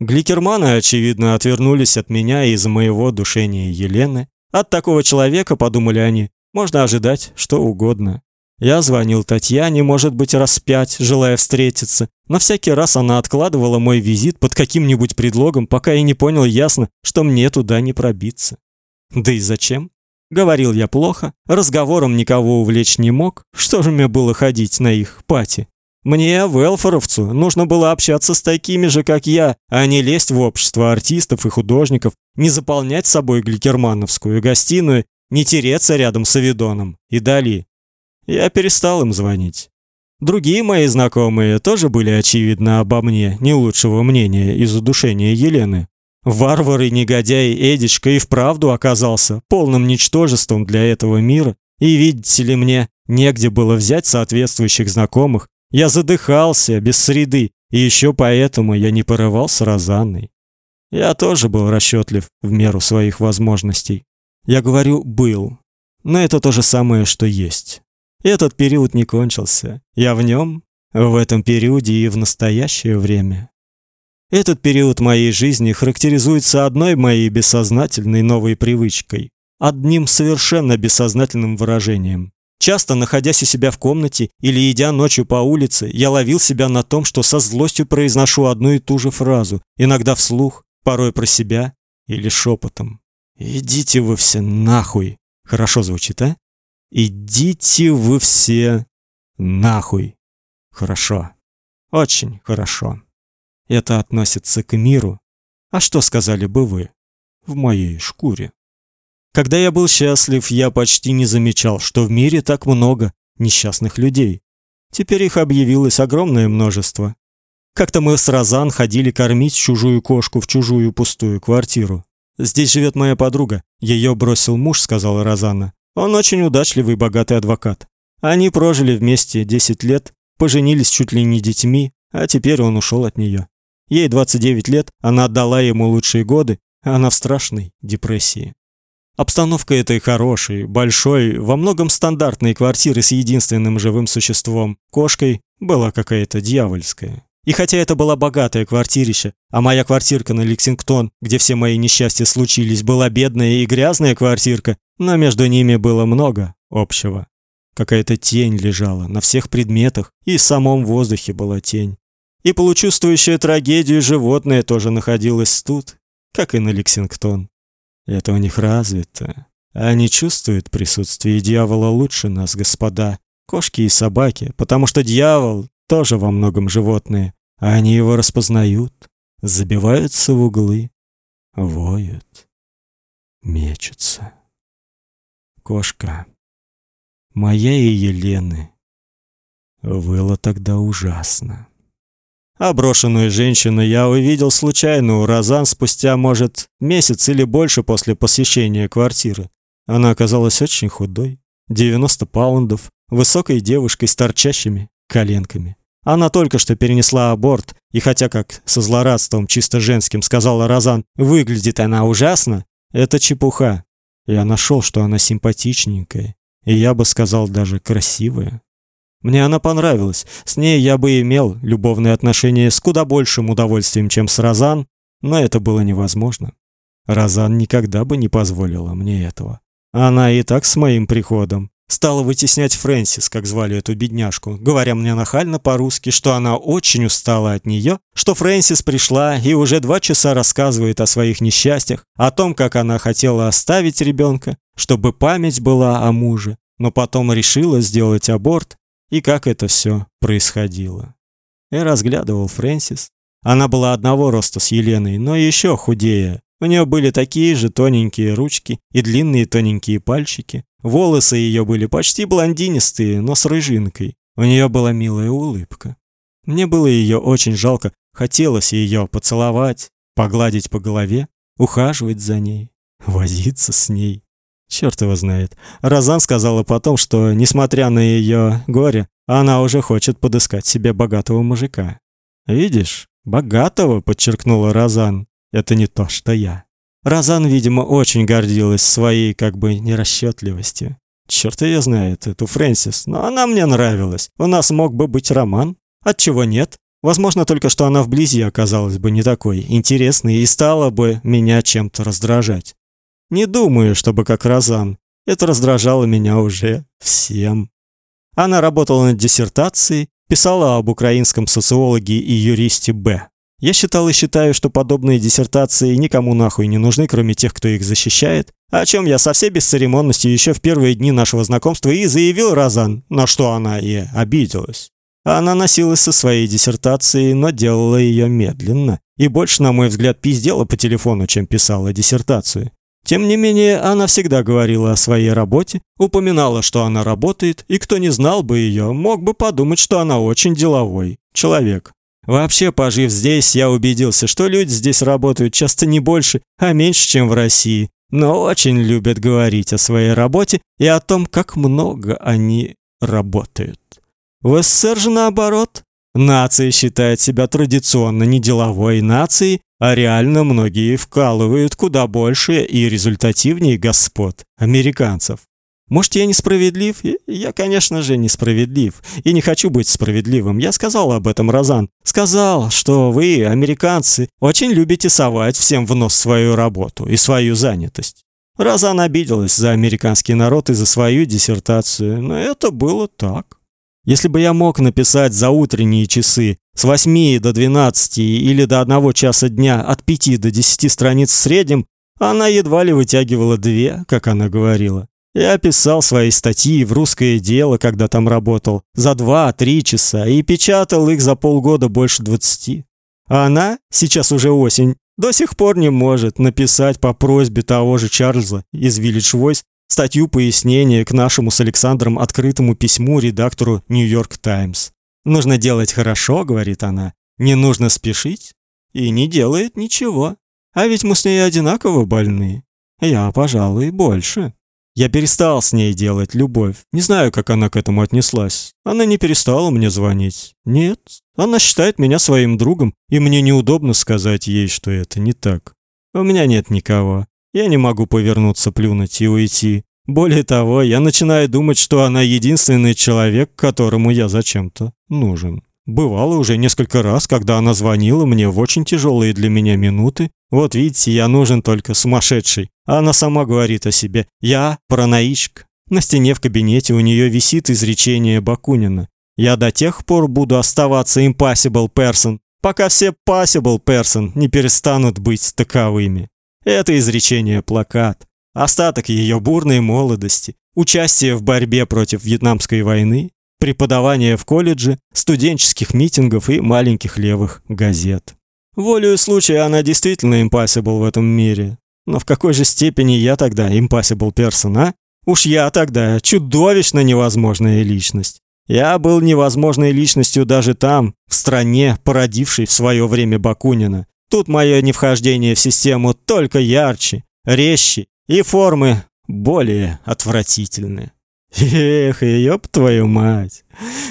Гликерманы, очевидно, отвернулись от меня из-за моего душения Елены. От такого человека, подумали они, можно ожидать что угодно. Я звонил Татьяне, может быть, раз пять, желая встретиться, но всякий раз она откладывала мой визит под каким-нибудь предлогом, пока я не понял ясно, что мне туда не пробиться. Да и зачем? Говорил я плохо, разговором никого увлечь не мог. Что же мне было ходить на их пати? Мне, Велфоровцу, нужно было общаться с такими же, как я, а не лезть в общество артистов и художников, не заполнять собой гликермановскую гостиную, не тереться рядом с Авидоном и Дали. Я перестал им звонить. Другие мои знакомые тоже были очевидно обо мне не лучшего мнения из удушения Елены. Варвар и негодяй Эдичка и вправду оказался полным ничтожеством для этого мира, и видите ли мне, негде было взять соответствующих знакомых. Я задыхался без среды, и еще поэтому я не порывал с Розанной. Я тоже был расчетлив в меру своих возможностей. Я говорю был, но это то же самое, что есть. Этот период не кончился. Я в нем, в этом периоде и в настоящее время. Этот период моей жизни характеризуется одной моей бессознательной новой привычкой, одним совершенно бессознательным выражением. Часто, находясь у себя в комнате или идя ночью по улице, я ловил себя на том, что со злостью произношу одну и ту же фразу, иногда вслух, порой про себя или шепотом. «Идите вы все нахуй!» Хорошо звучит, а? «Идите вы все нахуй!» Хорошо. Очень хорошо. Это относится к миру. А что сказали бы вы в моей шкуре? Когда я был счастлив, я почти не замечал, что в мире так много несчастных людей. Теперь их объявилось огромное множество. Как-то мы с Розан ходили кормить чужую кошку в чужую пустую квартиру. Здесь живет моя подруга. Ее бросил муж, сказала Розанна. Он очень удачливый богатый адвокат. Они прожили вместе 10 лет, поженились чуть ли не детьми, а теперь он ушел от нее. Ей 29 лет, она отдала ему лучшие годы, а она в страшной депрессии. Обстановка этой хорошей, большой, во многом стандартной квартиры с единственным живым существом, кошкой, была какая-то дьявольская. И хотя это была богатая квартирища, а моя квартирка на Лексингтон, где все мои несчастья случились, была бедная и грязная квартирка, но между ними было много общего. Какая-то тень лежала на всех предметах, и в самом воздухе была тень. И получувствующее трагедию животное тоже находилось тут, как и на Лексингтон. Это у них развито. Они чувствуют присутствие дьявола лучше нас, господа, кошки и собаки, потому что дьявол тоже во многом животные, они его распознают, забиваются в углы, воют, мечутся. Кошка моя и Елены выла тогда ужасно. А брошенную женщину я увидел случайно у Розан спустя, может, месяц или больше после посещения квартиры. Она оказалась очень худой, 90 паундов, высокой девушкой с торчащими коленками. Она только что перенесла аборт, и хотя как со злорадством чисто женским сказала Розан, выглядит она ужасно, это чепуха. Я нашел, что она симпатичненькая, и я бы сказал даже красивая. Мне она понравилась. С ней я бы имел любовные отношения с куда большим удовольствием, чем с Розан, но это было невозможно. Розан никогда бы не позволила мне этого. Она и так с моим приходом стала вытеснять Фрэнсис, как звали эту бедняжку, говоря мне нахально по-русски, что она очень устала от нее, что Фрэнсис пришла и уже два часа рассказывает о своих несчастьях, о том, как она хотела оставить ребенка, чтобы память была о муже, но потом решила сделать аборт и как это все происходило. Я разглядывал Фрэнсис. Она была одного роста с Еленой, но еще худее. У нее были такие же тоненькие ручки и длинные тоненькие пальчики. Волосы ее были почти блондинистые, но с рыжинкой. У нее была милая улыбка. Мне было ее очень жалко, хотелось ее поцеловать, погладить по голове, ухаживать за ней, возиться с ней. Черт его знает. Розан сказала потом, что, несмотря на ее горе, она уже хочет подыскать себе богатого мужика. «Видишь, богатого», — подчеркнула Розан. «Это не то, что я». Розан, видимо, очень гордилась своей как бы нерасчетливостью. Черт ее знает, эту Фрэнсис, но она мне нравилась. У нас мог бы быть роман. Отчего нет? Возможно, только что она вблизи оказалась бы не такой интересной и стала бы меня чем-то раздражать. Не думаю, чтобы как Розан. Это раздражало меня уже всем. Она работала над диссертацией, писала об украинском социологе и юристе Б. Я считал и считаю, что подобные диссертации никому нахуй не нужны, кроме тех, кто их защищает, о чем я со всей бесцеремонностью еще в первые дни нашего знакомства и заявил Розан, на что она и обиделась. Она носилась со своей диссертацией, но делала ее медленно и больше, на мой взгляд, пиздела по телефону, чем писала диссертацию. Тем не менее, она всегда говорила о своей работе, упоминала, что она работает, и кто не знал бы ее, мог бы подумать, что она очень деловой человек. Вообще, пожив здесь, я убедился, что люди здесь работают часто не больше, а меньше, чем в России, но очень любят говорить о своей работе и о том, как много они работают. В СССР же наоборот. Нация считает себя традиционно не деловой нацией, а реально многие вкалывают куда больше и результативнее господ, американцев. Может, я несправедлив? Я, конечно же, несправедлив. И не хочу быть справедливым. Я сказал об этом Розан. Сказал, что вы, американцы, очень любите совать всем в нос свою работу и свою занятость. Розан обиделась за американский народ и за свою диссертацию, но это было так. Если бы я мог написать за утренние часы с 8 до 12 или до 1 часа дня от 5 до 10 страниц в среднем, она едва ли вытягивала две, как она говорила. Я писал свои статьи в «Русское дело», когда там работал, за два-три часа и печатал их за полгода больше двадцати. А она, сейчас уже осень, до сих пор не может написать по просьбе того же Чарльза из Village Voice статью пояснения к нашему с Александром открытому письму редактору Нью-Йорк Таймс. Нужно делать хорошо, говорит она. Не нужно спешить и не делает ничего. А ведь мы с ней одинаково больны. Я, пожалуй, больше. Я перестал с ней делать любовь. Не знаю, как она к этому отнеслась. Она не перестала мне звонить. Нет, она считает меня своим другом, и мне неудобно сказать ей, что это не так. У меня нет никого. Я не могу повернуться, плюнуть и уйти. Более того, я начинаю думать, что она единственный человек, которому я зачем-то нужен. Бывало уже несколько раз, когда она звонила мне в очень тяжелые для меня минуты. Вот видите, я нужен только сумасшедший, она сама говорит о себе. Я параноичка. На стене в кабинете у нее висит изречение Бакунина. Я до тех пор буду оставаться impossible person, пока все possible person не перестанут быть таковыми. Это изречение плакат. Остаток ее бурной молодости, участие в борьбе против Вьетнамской войны, преподавание в колледже, студенческих митингов и маленьких левых газет. Волею случая она действительно impossible в этом мире. Но в какой же степени я тогда impossible person, а? Уж я тогда чудовищно невозможная личность. Я был невозможной личностью даже там, в стране, породившей в свое время Бакунина. Тут мое невхождение в систему только ярче, резче и формы более отвратительные. Эх, ёб твою мать.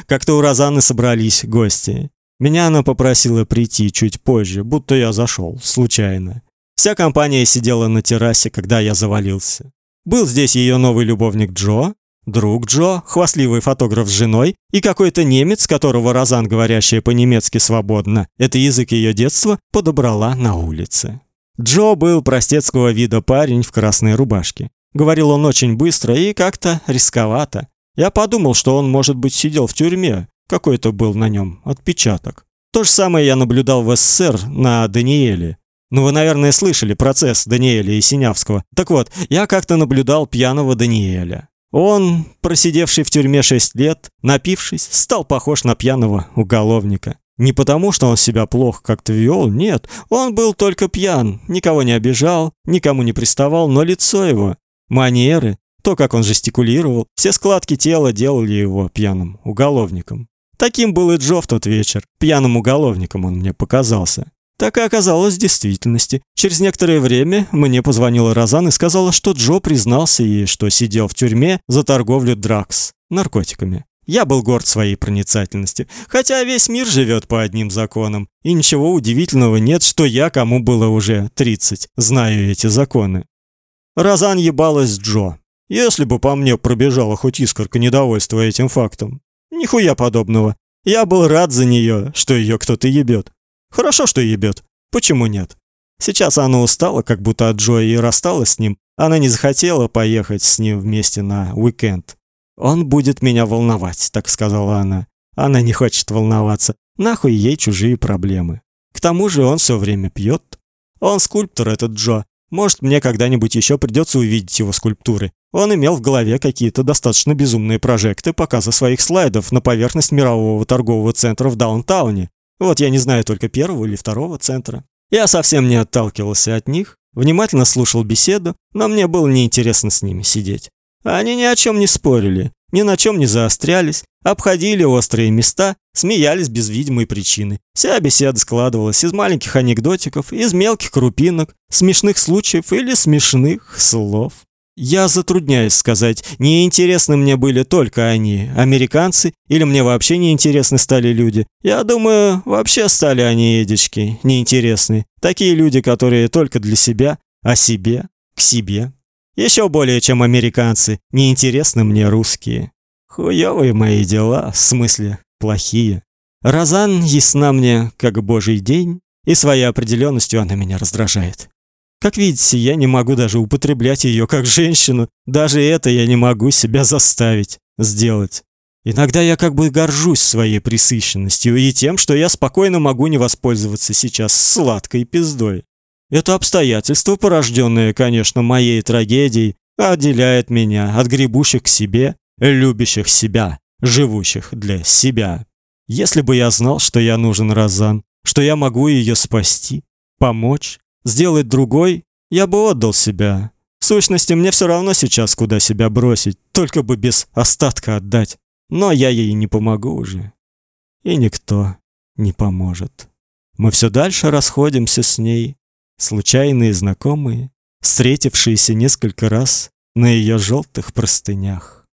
Как-то у Розаны собрались гости. Меня она попросила прийти чуть позже, будто я зашел случайно. Вся компания сидела на террасе, когда я завалился. Был здесь ее новый любовник Джо, друг Джо, хвастливый фотограф с женой и какой-то немец, которого Розан, говорящая по-немецки свободно, это язык ее детства, подобрала на улице. Джо был простецкого вида парень в красной рубашке. Говорил он очень быстро и как-то рисковато. Я подумал, что он, может быть, сидел в тюрьме. Какой-то был на нем отпечаток. То же самое я наблюдал в СССР на Даниэле. Ну, вы, наверное, слышали процесс Даниэля и Синявского. Так вот, я как-то наблюдал пьяного Даниэля. Он, просидевший в тюрьме 6 лет, напившись, стал похож на пьяного уголовника. Не потому, что он себя плохо как-то вел, нет, он был только пьян, никого не обижал, никому не приставал, но лицо его, манеры, то, как он жестикулировал, все складки тела делали его пьяным уголовником. Таким был и Джо в тот вечер, пьяным уголовником он мне показался. Так и оказалось в действительности. Через некоторое время мне позвонила Розан и сказала, что Джо признался ей, что сидел в тюрьме за торговлю дракс, наркотиками. Я был горд своей проницательностью, хотя весь мир живет по одним законам, и ничего удивительного нет, что я, кому было уже 30, знаю эти законы. Розан ебалась Джо. Если бы по мне пробежала хоть искорка недовольства этим фактом. Нихуя подобного. Я был рад за нее, что ее кто-то ебет. Хорошо, что ебет. Почему нет? Сейчас она устала, как будто от Джои и рассталась с ним. Она не захотела поехать с ним вместе на уикенд. Он будет меня волновать, так сказала она. Она не хочет волноваться. Нахуй ей чужие проблемы. К тому же он все время пьет. Он скульптор этот Джо. Может, мне когда-нибудь еще придется увидеть его скульптуры. Он имел в голове какие-то достаточно безумные прожекты показа своих слайдов на поверхность мирового торгового центра в даунтауне. Вот я не знаю только первого или второго центра. Я совсем не отталкивался от них, внимательно слушал беседу, но мне было неинтересно с ними сидеть. Они ни о чем не спорили, ни на чем не заострялись, обходили острые места, смеялись без видимой причины. Вся беседа складывалась из маленьких анекдотиков, из мелких крупинок, смешных случаев или смешных слов. Я затрудняюсь сказать, неинтересны мне были только они, американцы, или мне вообще неинтересны стали люди. Я думаю, вообще стали они, Эдички, неинтересны. Такие люди, которые только для себя, о себе, к себе. Еще более, чем американцы, неинтересны мне русские. Хуёвые мои дела, в смысле, плохие. Розан ясна мне, как божий день, и своей определенностью она меня раздражает. Как видите, я не могу даже употреблять ее как женщину, даже это я не могу себя заставить сделать. Иногда я как бы горжусь своей пресыщенностью и тем, что я спокойно могу не воспользоваться сейчас сладкой пиздой. Это обстоятельство, порожденное, конечно, моей трагедией, отделяет меня от гребущих к себе, любящих себя, живущих для себя. Если бы я знал, что я нужен Розан, что я могу ее спасти, помочь, сделать другой, я бы отдал себя. В сущности, мне все равно сейчас куда себя бросить, только бы без остатка отдать. Но я ей не помогу уже. И никто не поможет. Мы все дальше расходимся с ней, случайные знакомые, встретившиеся несколько раз на ее желтых простынях.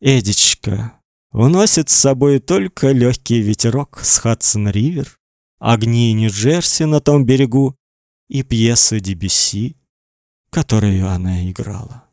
Эдичка уносит с собой только легкий ветерок с Хадсон-Ривер, огни Нью-Джерси на том берегу и пьеса Дебюсси, которую она играла.